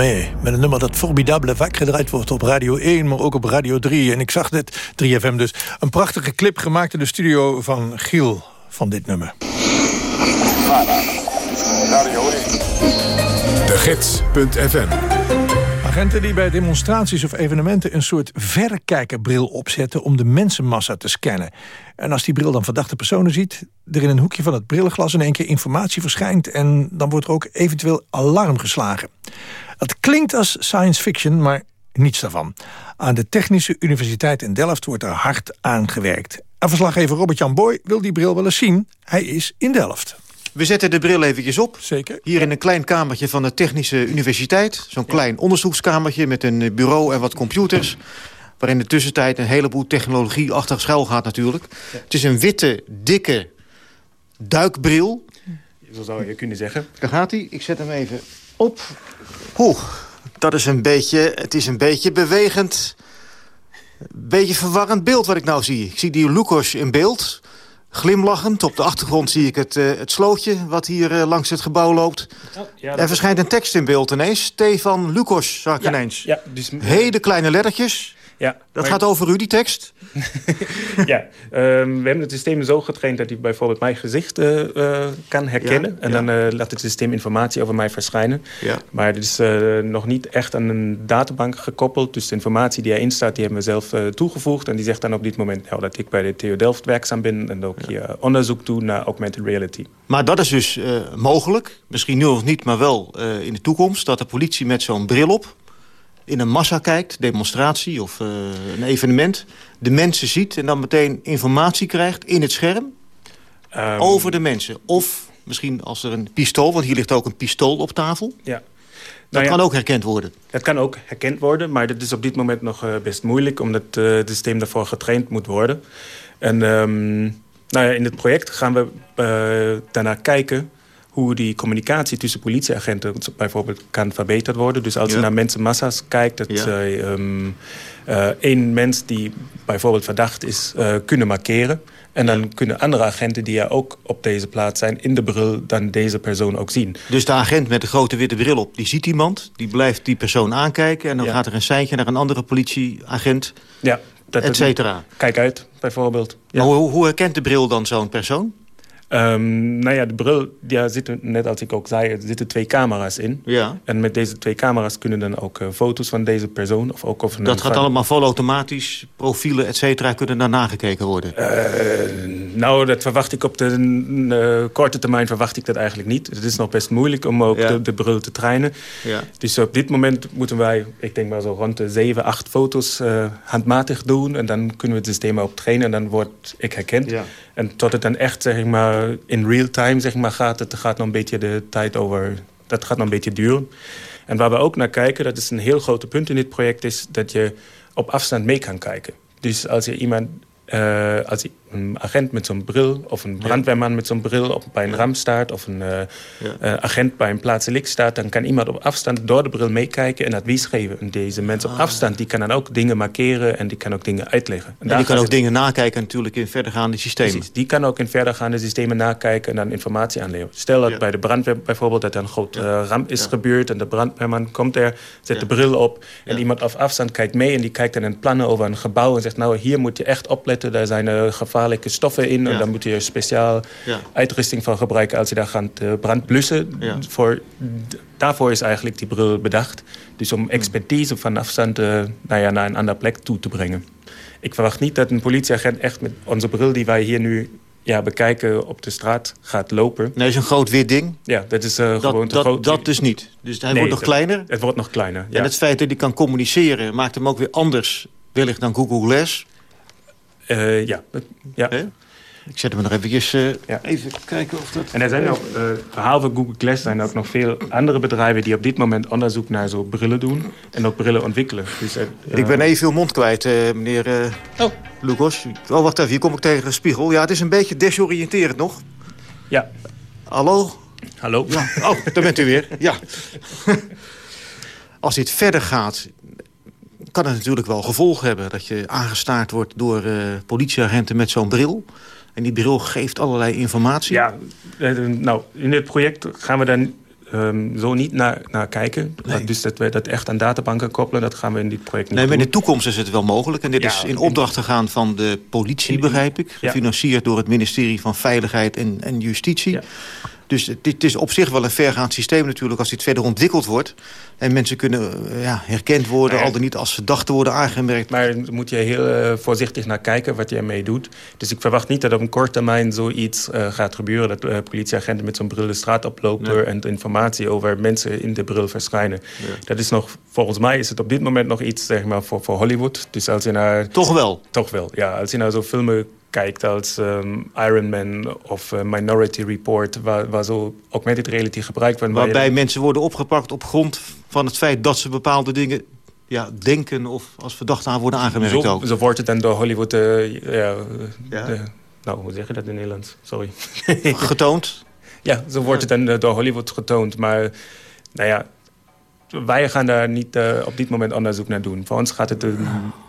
Met een nummer dat formidabele vaak gedraaid wordt op Radio 1, maar ook op Radio 3. En ik zag dit, 3FM dus, een prachtige clip gemaakt in de studio van Giel van dit nummer. De Gids.fm Agenten die bij demonstraties of evenementen een soort verrekijkerbril opzetten om de mensenmassa te scannen. En als die bril dan verdachte personen ziet, er in een hoekje van het brillenglas in één keer informatie verschijnt en dan wordt er ook eventueel alarm geslagen. Dat klinkt als science fiction, maar niets daarvan. Aan de Technische Universiteit in Delft wordt er hard aangewerkt. En verslaggever Robert-Jan Boy wil die bril wel eens zien. Hij is in Delft. We zetten de bril eventjes op. Zeker. Hier in een klein kamertje van de Technische Universiteit. Zo'n klein onderzoekskamertje met een bureau en wat computers. Waar in de tussentijd een heleboel technologie achter schuil gaat natuurlijk. Het is een witte, dikke duikbril. Zo zou je kunnen zeggen. Daar gaat hij. Ik zet hem even op. Oeh, dat is een beetje, het is een beetje bewegend. Beetje verwarrend beeld wat ik nou zie. Ik zie die Lukos in beeld. Glimlachend. Op de achtergrond zie ik het, uh, het slootje wat hier uh, langs het gebouw loopt. Oh, ja, er verschijnt een tekst in beeld ineens. Stefan Lukos, zag ik Ja, ineens. ja, dus- Hele kleine lettertjes. Ja, Dat maar- gaat over u, die tekst? ja, ehm, we hebben het systeem zo getraind dat hij bijvoorbeeld mijn gezicht eh, eh, kan herkennen. Ja, en ja. dan eh, laat het systeem informatie over mij verschijnen. Ja. Maar het is nog niet echt aan een databank gekoppeld. Dus de informatie die erin staat, die hebben we zelf toegevoegd. En die zegt dan op dit moment nou, dat ik bij de TU Delft werkzaam ben. En ook hier onderzoek doe naar augmented reality. Maar dat is dus mogelijk. Misschien nu nog niet, maar wel in de toekomst. Dat de politie met zo'n bril op in een massa kijkt, demonstratie of eh, een evenement. De mensen ziet en dan meteen informatie krijgt in het scherm Ehm, over de mensen. Of misschien als er een pistool, want hier ligt ook een pistool op tafel. Ja. Dat Nou ja, kan ook herkend worden. Het kan ook herkend worden, maar dat is op dit moment nog eh, best moeilijk... omdat eh, het systeem daarvoor getraind moet worden. En ehm, nou ja, in het project gaan we eh, daarna kijken... hoe die communicatie tussen politieagenten bijvoorbeeld kan verbeterd worden. Dus als Ja. je naar mensenmassa's kijkt... dat Ja. zij ehm, eh, één mens die bijvoorbeeld verdacht is eh, kunnen markeren... En dan kunnen andere agenten die er ook op deze plaats zijn... in de bril dan deze persoon ook zien. Dus de agent met de grote witte bril op, die ziet iemand. Die blijft die persoon aankijken. En dan gaat er een seintje naar een andere politieagent. Ja, dat, Et cetera. Kijk uit, bijvoorbeeld. Maar hoe, hoe herkent de bril dan zo'n persoon? Ehm, nou ja, de bril, daar zitten, net als ik ook zei, er zitten twee camera's in. Ja. En met deze twee camera's kunnen dan ook eh, foto's van deze persoon... of ook of Dat gaat van- allemaal volautomatisch. Profielen, et cetera, kunnen daar nagekeken worden. Eh, nou, dat verwacht ik op de eh, korte termijn verwacht ik dat eigenlijk niet. Het is nog best moeilijk om ook Ja. de, de bril te trainen. Ja. Dus op dit moment moeten wij, ik denk maar zo rond de 7, 8 foto's handmatig doen. En dan kunnen we het systeem op trainen en dan word ik herkend. Ja. En tot het dan echt zeg maar, in real time zeg maar, gaat, het gaat nog een beetje de tijd over. Dat gaat nog een beetje duren. En waar we ook naar kijken, dat is een heel groot punt in dit project, is dat je op afstand mee kan kijken. Dus als je iemand, eh, als je een agent met zo'n bril of een brandweerman met zo'n bril op, bij een ramp staat of een eh, eh, agent bij een plaatselijk staat, dan kan iemand op afstand door de bril meekijken en advies geven. En deze mensen op afstand, die kan dan ook dingen markeren en die kan ook dingen uitleggen. En die kan ook het- dingen nakijken natuurlijk in verdergaande systemen. Precies, die kan ook in verdergaande systemen nakijken en dan informatie aanleveren. Stel dat bij de brandweer bijvoorbeeld dat er een groot eh, ramp is gebeurd... en de brandweerman komt er, zet de bril op... en iemand op afstand kijkt mee en die kijkt dan in plannen over een gebouw... en zegt, nou, hier moet je echt opletten, daar zijn eh, gevaarlijke stoffen in... En dan moet je speciaal uitrusting van gebruiken... als je daar gaat eh, brand blussen. Ja. Voor, daarvoor is eigenlijk die bril bedacht. Dus om expertise van afstand eh, nou ja, naar een andere plek toe te brengen. Ik verwacht niet dat een politieagent echt met onze bril die wij hier nu ja, bekijken op de straat gaat lopen. Nee, is een groot wit ding. Ja, dat is eh, gewoon te dat, groot. dat dus niet. Dus hij Nee, wordt nog dat- kleiner. Het wordt nog kleiner, ja. En het feit dat hij kan communiceren maakt hem ook weer anders, wellicht dan Google Glass. Eh, ja. ja. Ik zet hem nog eventjes, eh, even kijken of dat... En er zijn ook, eh, behalve Google Glass, zijn er ook nog veel andere bedrijven die op dit moment onderzoek naar zo'n brillen doen. En ook brillen ontwikkelen. Dus, Ik ben even uw mond kwijt, meneer oh. Lucas. Oh, wacht even, hier kom ik tegen de spiegel. Ja, het is een beetje desoriënterend nog. Ja. Hallo? Hallo? Ja. Oh, daar bent u weer. Ja. Als dit verder gaat, kan het natuurlijk wel gevolgen hebben... dat je aangestaard wordt door eh, politieagenten met zo'n bril. En die bril geeft allerlei informatie. Ja, eh, nou, in dit project gaan we dan ehm, zo niet naar, naar kijken. Dus dat we dat echt aan databanken koppelen, dat gaan we in dit project niet Nee, maar in de toekomst is het wel mogelijk. En dit Ja, is in in- opdracht gegaan van de politie, begrijp ik. Ja. Gefinancierd door het ministerie van Veiligheid en, en Justitie. Dus het, het is op zich wel een vergaand systeem natuurlijk... als dit verder ontwikkeld wordt. En mensen kunnen uh, ja, herkend worden... Al dan niet als verdachte worden aangemerkt. Maar daar moet je heel eh, voorzichtig naar kijken wat je ermee doet. Dus ik verwacht niet dat op een korte termijn zoiets eh, gaat gebeuren. Dat eh, politieagenten met zo'n bril de straat oplopen... Nee. en informatie over mensen in de bril verschijnen. Dat is nog, volgens mij is het op dit moment nog iets zeg maar, voor, voor Hollywood. Dus als je naar... Toch wel? Toch wel, ja. Als je naar zo'n filmen kijkt als ehm, Iron Man of eh, Minority Report... waar, waar zo augmented reality gebruikt wordt. je- Waarbij mensen worden opgepakt op grond van het feit... dat ze bepaalde dingen ja, denken of als verdachte aan worden aangemerkt zo, ook. Zo wordt het dan door Hollywood... eh, ja, Ja. de- nou, hoe zeg je dat in Nederland? Sorry. Getoond? Ja, zo wordt het dan eh, door Hollywood getoond. Maar nou ja, wij gaan daar niet eh, op dit moment onderzoek naar doen. Voor ons gaat het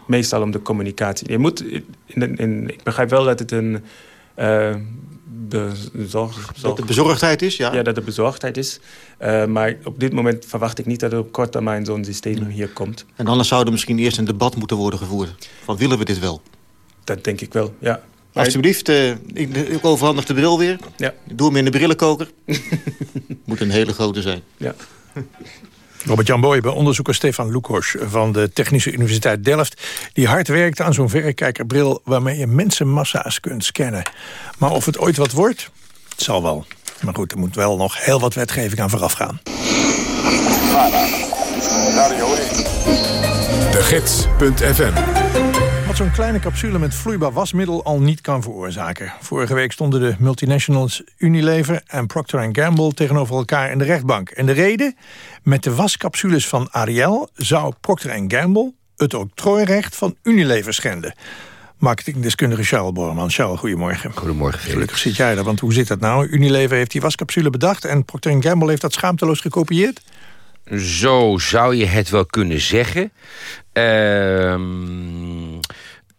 meestal om de communicatie. Je moet, in, in, ik begrijp wel dat het een... eh, bezorg, Dat het bezorgdheid is, ja? Ja, dat het bezorgdheid is. Eh, maar op dit moment verwacht ik niet dat er op korte termijn zo'n systeem hier komt. En anders zou er misschien eerst een debat moeten worden gevoerd. Van willen we dit wel? Dat denk ik wel, ja. Alsjeblieft, eh, ik, ik overhandig de bril weer. Ja. Doe hem in de brillenkoker. Moet een hele grote zijn. Ja. Robert-Jan Boy bij onderzoeker Stefan Lukos van de Technische Universiteit Delft... die hard werkt aan zo'n verrekijkerbril waarmee je mensenmassa's kunt scannen. Maar of het ooit wat wordt, het zal wel. Maar goed, er moet wel nog heel wat wetgeving aan vooraf gaan. De Gids.fm zo'n kleine capsule met vloeibaar wasmiddel al niet kan veroorzaken. Vorige week stonden de multinationals Unilever en Procter Gamble tegenover elkaar in de rechtbank. En de reden? Met de wascapsules van Ariel zou Procter Gamble het octrooirecht van Unilever schenden. Marketingdeskundige Charles Borman. Charles, goedemorgen. Goedemorgen, Gelukkig zit jij er, want hoe zit dat nou? Unilever heeft die wascapsule bedacht en Procter Gamble heeft dat schaamteloos gekopieerd? Zo zou je het wel kunnen zeggen. Ehm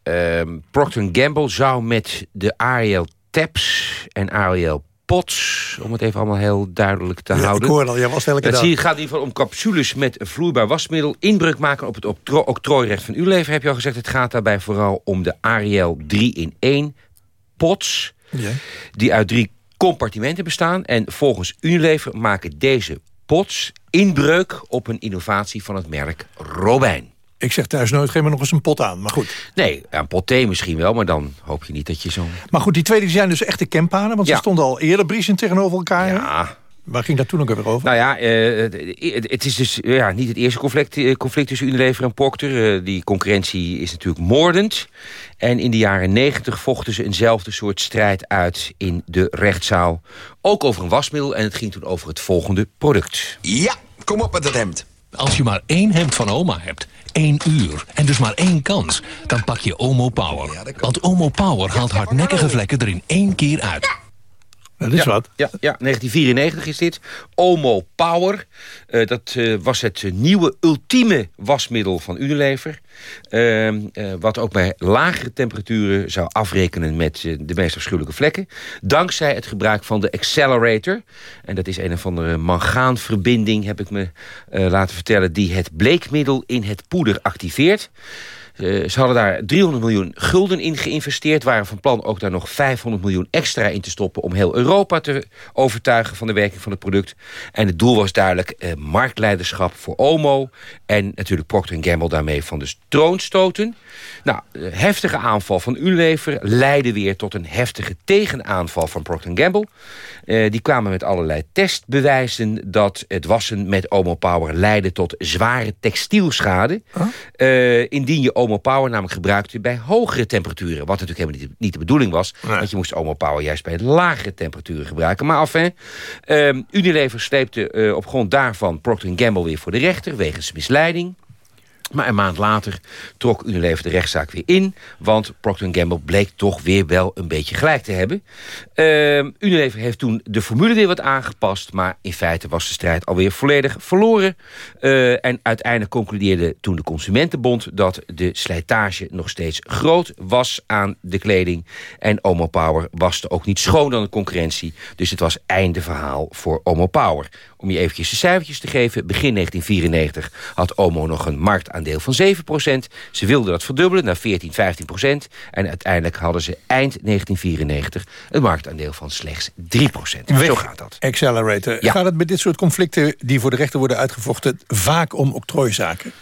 ehm, Procter Gamble zou met de Ariel Tabs en Ariel Pots... om het even allemaal heel duidelijk te Ja, houden... ik hoor al, jij was elke dag. het gaat in ieder geval om capsules met een vloeibaar wasmiddel... inbreuk maken op het octro octrooirecht van Unilever, heb je al gezegd. Het gaat daarbij vooral om de Ariel 3-in-1 pots... Ja. die uit drie compartimenten bestaan. En volgens Unilever maken deze pots inbreuk op een innovatie van het merk Robijn. Ik zeg thuis nooit, geef me nog eens een pot aan, maar goed. Nee, een pot thee misschien wel, maar dan hoop je niet dat je zo'n... Maar goed, die twee die zijn dus echte kenpanen, want Ja. ze stonden al eerder briesend tegenover elkaar. Ja. Waar ging dat toen ook weer over? Nou ja, eh, het is dus ja, niet het eerste conflict, eh, conflict tussen Unilever en Procter. Eh, die concurrentie is natuurlijk moordend. En in de jaren negentig vochten ze eenzelfde soort strijd uit in de rechtszaal. Ook over een wasmiddel en het ging toen over het volgende product. Ja, kom op met het hemd. Als je maar één hemd van oma hebt, één uur en dus maar één kans... dan pak je Omo Power. Want Omo Power haalt hardnekkige vlekken er in één keer uit. Dat is ja, wat. Ja, ja, 1994 is dit. Omo Power. Eh, dat eh, was het nieuwe ultieme wasmiddel van Unilever. Ehm, eh, wat ook bij lagere temperaturen zou afrekenen met de meest afschuwelijke vlekken. Dankzij het gebruik van de Accelerator. En dat is een of andere mangaanverbinding, heb ik me laten vertellen... die het bleekmiddel in het poeder activeert. Eh, ze hadden daar 300 miljoen gulden in geïnvesteerd. Waren van plan ook daar nog 500 miljoen extra in te stoppen... om heel Europa te overtuigen van de werking van het product. En het doel was duidelijk eh, marktleiderschap voor Omo... en natuurlijk Procter Gamble daarmee van de troon stoten. Nou, de heftige aanval van Unilever leidde weer tot een heftige tegenaanval van Procter Gamble. Eh, die kwamen met allerlei testbewijzen dat het wassen met Omo Power leidde tot zware textielschade. Eh, indien je Omo Power namelijk gebruikte bij hogere temperaturen. Wat natuurlijk helemaal niet, niet de bedoeling was. Want je moest Omo Power juist bij lagere temperaturen gebruiken. Maar enfin, ehm, Unilever sleepte eh, op grond daarvan Procter Gamble weer voor de rechter wegens misleiding. Maar een maand later trok Unilever de rechtszaak weer in... want Procter Gamble bleek toch weer wel een beetje gelijk te hebben. Ehm, Unilever heeft toen de formule weer wat aangepast... maar in feite was de strijd alweer volledig verloren. Eh, en uiteindelijk concludeerde toen de Consumentenbond... dat de slijtage nog steeds groot was aan de kleding. En Omo Power waste ook niet schoon dan de concurrentie. Dus het was einde verhaal voor Omo Power. Om je eventjes de cijfertjes te geven... begin 1994 had Omo nog een marktaandeel marktaandeel van 7% Ze wilden dat verdubbelen naar 14, 15% En uiteindelijk hadden ze eind 1994 een marktaandeel van slechts 3% Zo gaat dat. Accelerator. Gaat het met dit soort conflicten die voor de rechter worden uitgevochten... vaak om octrooizaken?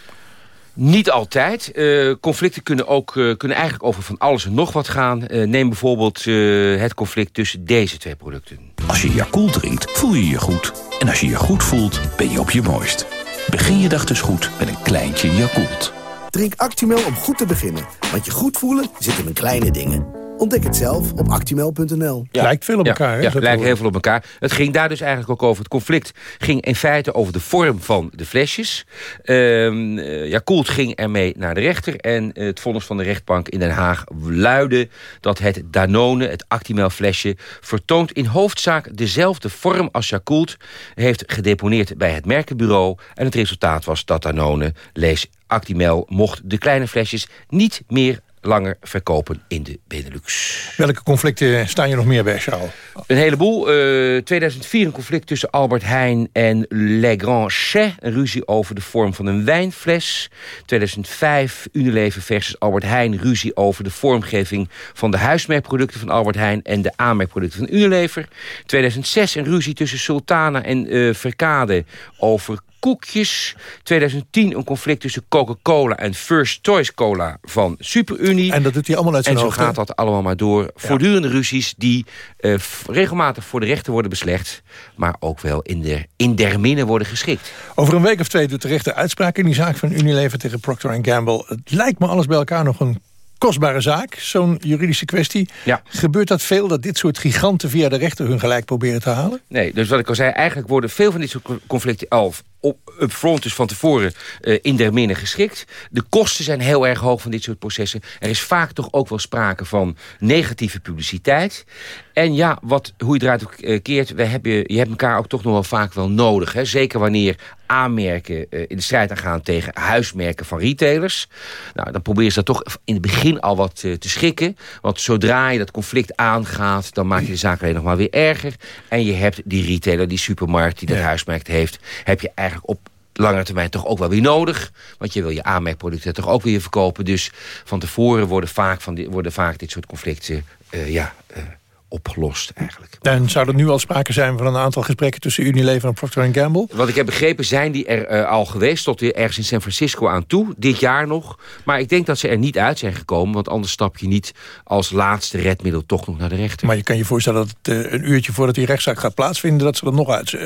Niet altijd. Uh, conflicten kunnen, ook, uh, kunnen eigenlijk over van alles en nog wat gaan. Uh, neem bijvoorbeeld het conflict tussen deze twee producten. Als je Yakult drinkt, voel je je goed. En als je je goed voelt, ben je op je mooist. Begin je dag dus goed met een kleintje Yakult. Drink Actimel om goed te beginnen. Want je goed voelen zit in kleine dingen. Ontdek het zelf op actimel.nl. Ja. Lijkt veel op elkaar. Ja, ja lijkt heel veel op elkaar. Het ging daar dus eigenlijk ook over. Het conflict ging in feite over de vorm van de flesjes. Uh, ja, Koelt ging ermee naar de rechter. En het vonnis van de rechtbank in Den Haag luidde... dat het Danone, het Actimel flesje... vertoont in hoofdzaak dezelfde vorm als Yakult... heeft gedeponeerd bij het merkenbureau. En het resultaat was dat Danone, lees Actimel... mocht de kleine flesjes niet meer langer verkopen in de Benelux. Welke conflicten staan je nog meer bij, Charles? Een heleboel. Uh, eh, 2004 een conflict tussen Albert Heijn en Le Grand Chet. Een ruzie over de vorm van een wijnfles. 2005 Unilever versus Albert Heijn. Ruzie over de vormgeving van de huismerkproducten van Albert Heijn... en de aanmerkproducten van Unilever. 2006 een ruzie tussen Sultana en uh, Verkade over koekjes. 2010 een conflict tussen Coca-Cola en First Choice Cola van SuperUnie. En dat doet hij allemaal uit zijn En zo gaat dat allemaal maar door. Voortdurende ruzies die uh, regelmatig voor de rechter worden beslecht... maar ook wel in, de, in der minne worden geschikt. Over een week of twee doet de rechter uitspraak in die zaak van Unilever tegen Procter Gamble. Het lijkt me alles bij elkaar nog een kostbare zaak, zo'n juridische kwestie. Ja. Gebeurt dat veel, dat dit soort giganten via de rechter hun gelijk proberen te halen? Nee, dus wat ik al zei, eigenlijk worden veel van dit soort conflicten al op upfront dus van tevoren uh, in der minne geschikt. De kosten zijn heel erg hoog van dit soort processen. Er is vaak toch ook wel sprake van negatieve publiciteit. En ja, wat, hoe je eruit ook uh, keert, we hebben, je hebt elkaar ook toch nog wel vaak wel nodig. Hè? Zeker wanneer aanmerken uh, in de strijd gaan tegen huismerken van retailers. Nou, dan probeer je dat toch in het begin al wat te schikken. Want zodra je dat conflict aangaat, dan maak je de zaak alleen nog maar weer erger. En je hebt die retailer, die supermarkt die dat ja. huismerk heeft, heb je eigenlijk op lange termijn toch ook wel weer nodig. Want je wil je aanmerkproducten toch ook weer verkopen. Dus van tevoren worden vaak, van worden vaak dit soort conflicten uh, ja, uh, opgelost eigenlijk. En zou er nu al sprake zijn van een aantal gesprekken tussen Unilever en Procter Gamble? Wat ik heb begrepen zijn die er uh, al geweest tot weer ergens in San Francisco aan toe. Dit jaar nog. Maar ik denk dat ze er niet uit zijn gekomen. Want anders stap je niet als laatste redmiddel toch nog naar de rechter. Maar je kan je voorstellen dat het, uh, een uurtje voordat die rechtszaak gaat plaatsvinden... dat ze er nog uit, uh,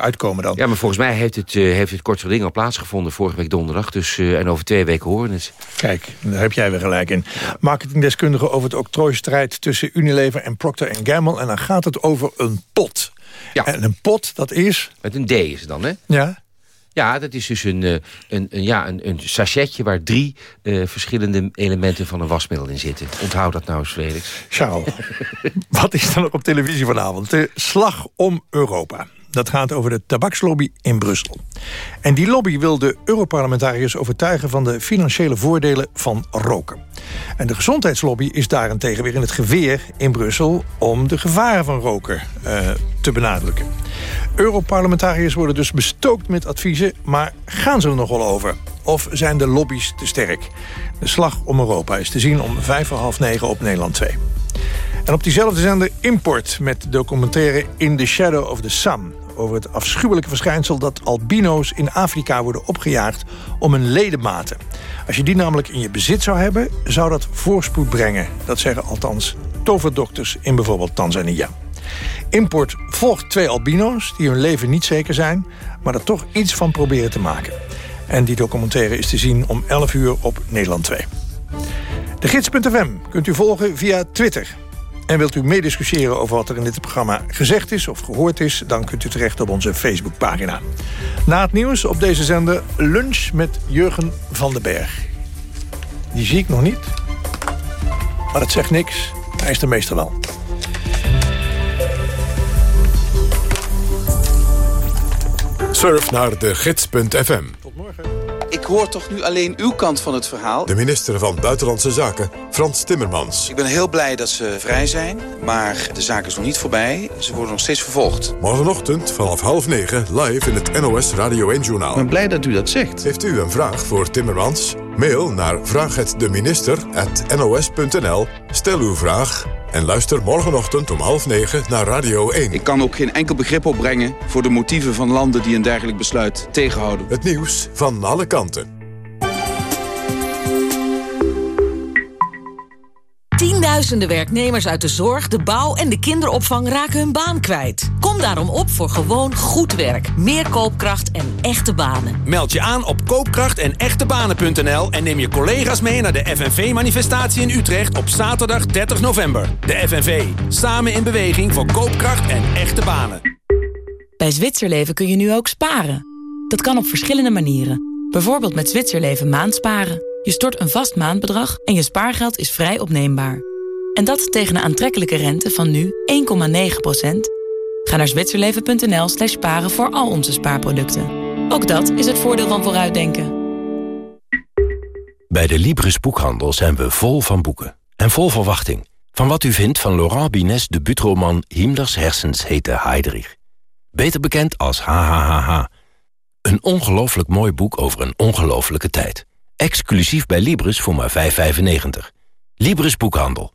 uitkomen dan. Ja, maar volgens mij heeft het, heeft het kort geding al plaatsgevonden vorige week donderdag. Dus, en over twee weken horen het. Kijk, daar heb jij weer gelijk in. Marketingdeskundige over het octrooistrijd tussen Unilever en Procter Gamble. En dan gaat het over een pot. Ja. En een pot, dat is... Met een D is het dan, hè? Ja. Ja, dat is dus een, een, een, ja, een, een sachetje waar drie uh, verschillende elementen van een wasmiddel in zitten. Onthoud dat nou eens, Felix. Charles, wat is er nog op televisie vanavond? De slag om Europa. Dat gaat over de tabakslobby in Brussel. En die lobby wil de Europarlementariërs overtuigen... van de financiële voordelen van roken. En de gezondheidslobby is daarentegen weer in het geweer in Brussel... om de gevaren van roken uh, te benadrukken. Europarlementariërs worden dus bestookt met adviezen... maar gaan ze er nog wel over? Of zijn de lobby's te sterk? De slag om Europa is te zien om vijf voor half negen op Nederland 2. En op diezelfde zender Import met documentaire In the Shadow of the Sun over het afschuwelijke verschijnsel dat albino's in Afrika worden opgejaagd om een ledematen. Als je die namelijk in je bezit zou hebben, zou dat voorspoed brengen. Dat zeggen althans toverdokters in bijvoorbeeld Tanzania. Import volgt twee albino's die hun leven niet zeker zijn... maar er toch iets van proberen te maken. En die documentaire is te zien om 11 uur op Nederland 2. De gids.fm kunt u volgen via Twitter. En wilt u meediscussiëren over wat er in dit programma gezegd is of gehoord is... dan kunt u terecht op onze Facebookpagina. Na het nieuws op deze zender Lunch met Jurgen van den Berg. Die zie ik nog niet. Maar het zegt niks. Hij is de meester wel. Surf naar de gids.fm. Ik hoor toch nu alleen uw kant van het verhaal? De minister van Buitenlandse Zaken, Frans Timmermans. Ik ben heel blij dat ze vrij zijn, maar de zaak is nog niet voorbij. Ze worden nog steeds vervolgd. Morgenochtend vanaf half negen live in het NOS Radio 1-journaal. Ik ben blij dat u dat zegt. Heeft u een vraag voor Timmermans? Mail naar vraaghetdeminister.nos.nl. Stel uw vraag en luister morgenochtend om half negen naar Radio 1. Ik kan ook geen enkel begrip opbrengen voor de motieven van landen die een dergelijk besluit tegenhouden. Het nieuws van alle kanten. Tienduizenden werknemers uit de zorg, de bouw en de kinderopvang raken hun baan kwijt. Kom daarom op voor gewoon goed werk, meer koopkracht en echte banen. Meld je aan op koopkracht en echtebanen.nl en neem je collega's mee naar de FNV-manifestatie in Utrecht op zaterdag 30 november. De FNV, samen in beweging voor koopkracht en echte banen. Bij Zwitserleven kun je nu ook sparen. Dat kan op verschillende manieren. Bijvoorbeeld met Zwitserleven maandsparen. Je stort een vast maandbedrag en je spaargeld is vrij opneembaar. En dat tegen een aantrekkelijke rente van nu 1,9%. Ga naar zwitserleven.nl slash sparen voor al onze spaarproducten. Ook dat is het voordeel van vooruitdenken. Bij de Libris Boekhandel zijn we vol van boeken. En vol verwachting. Van wat u vindt van Laurent Bines debuutroman Himmlers hersens heten Heydrich. Beter bekend als HHHH. Een ongelooflijk mooi boek over een ongelooflijke tijd. Exclusief bij Libris voor maar 5,95. Libris Boekhandel.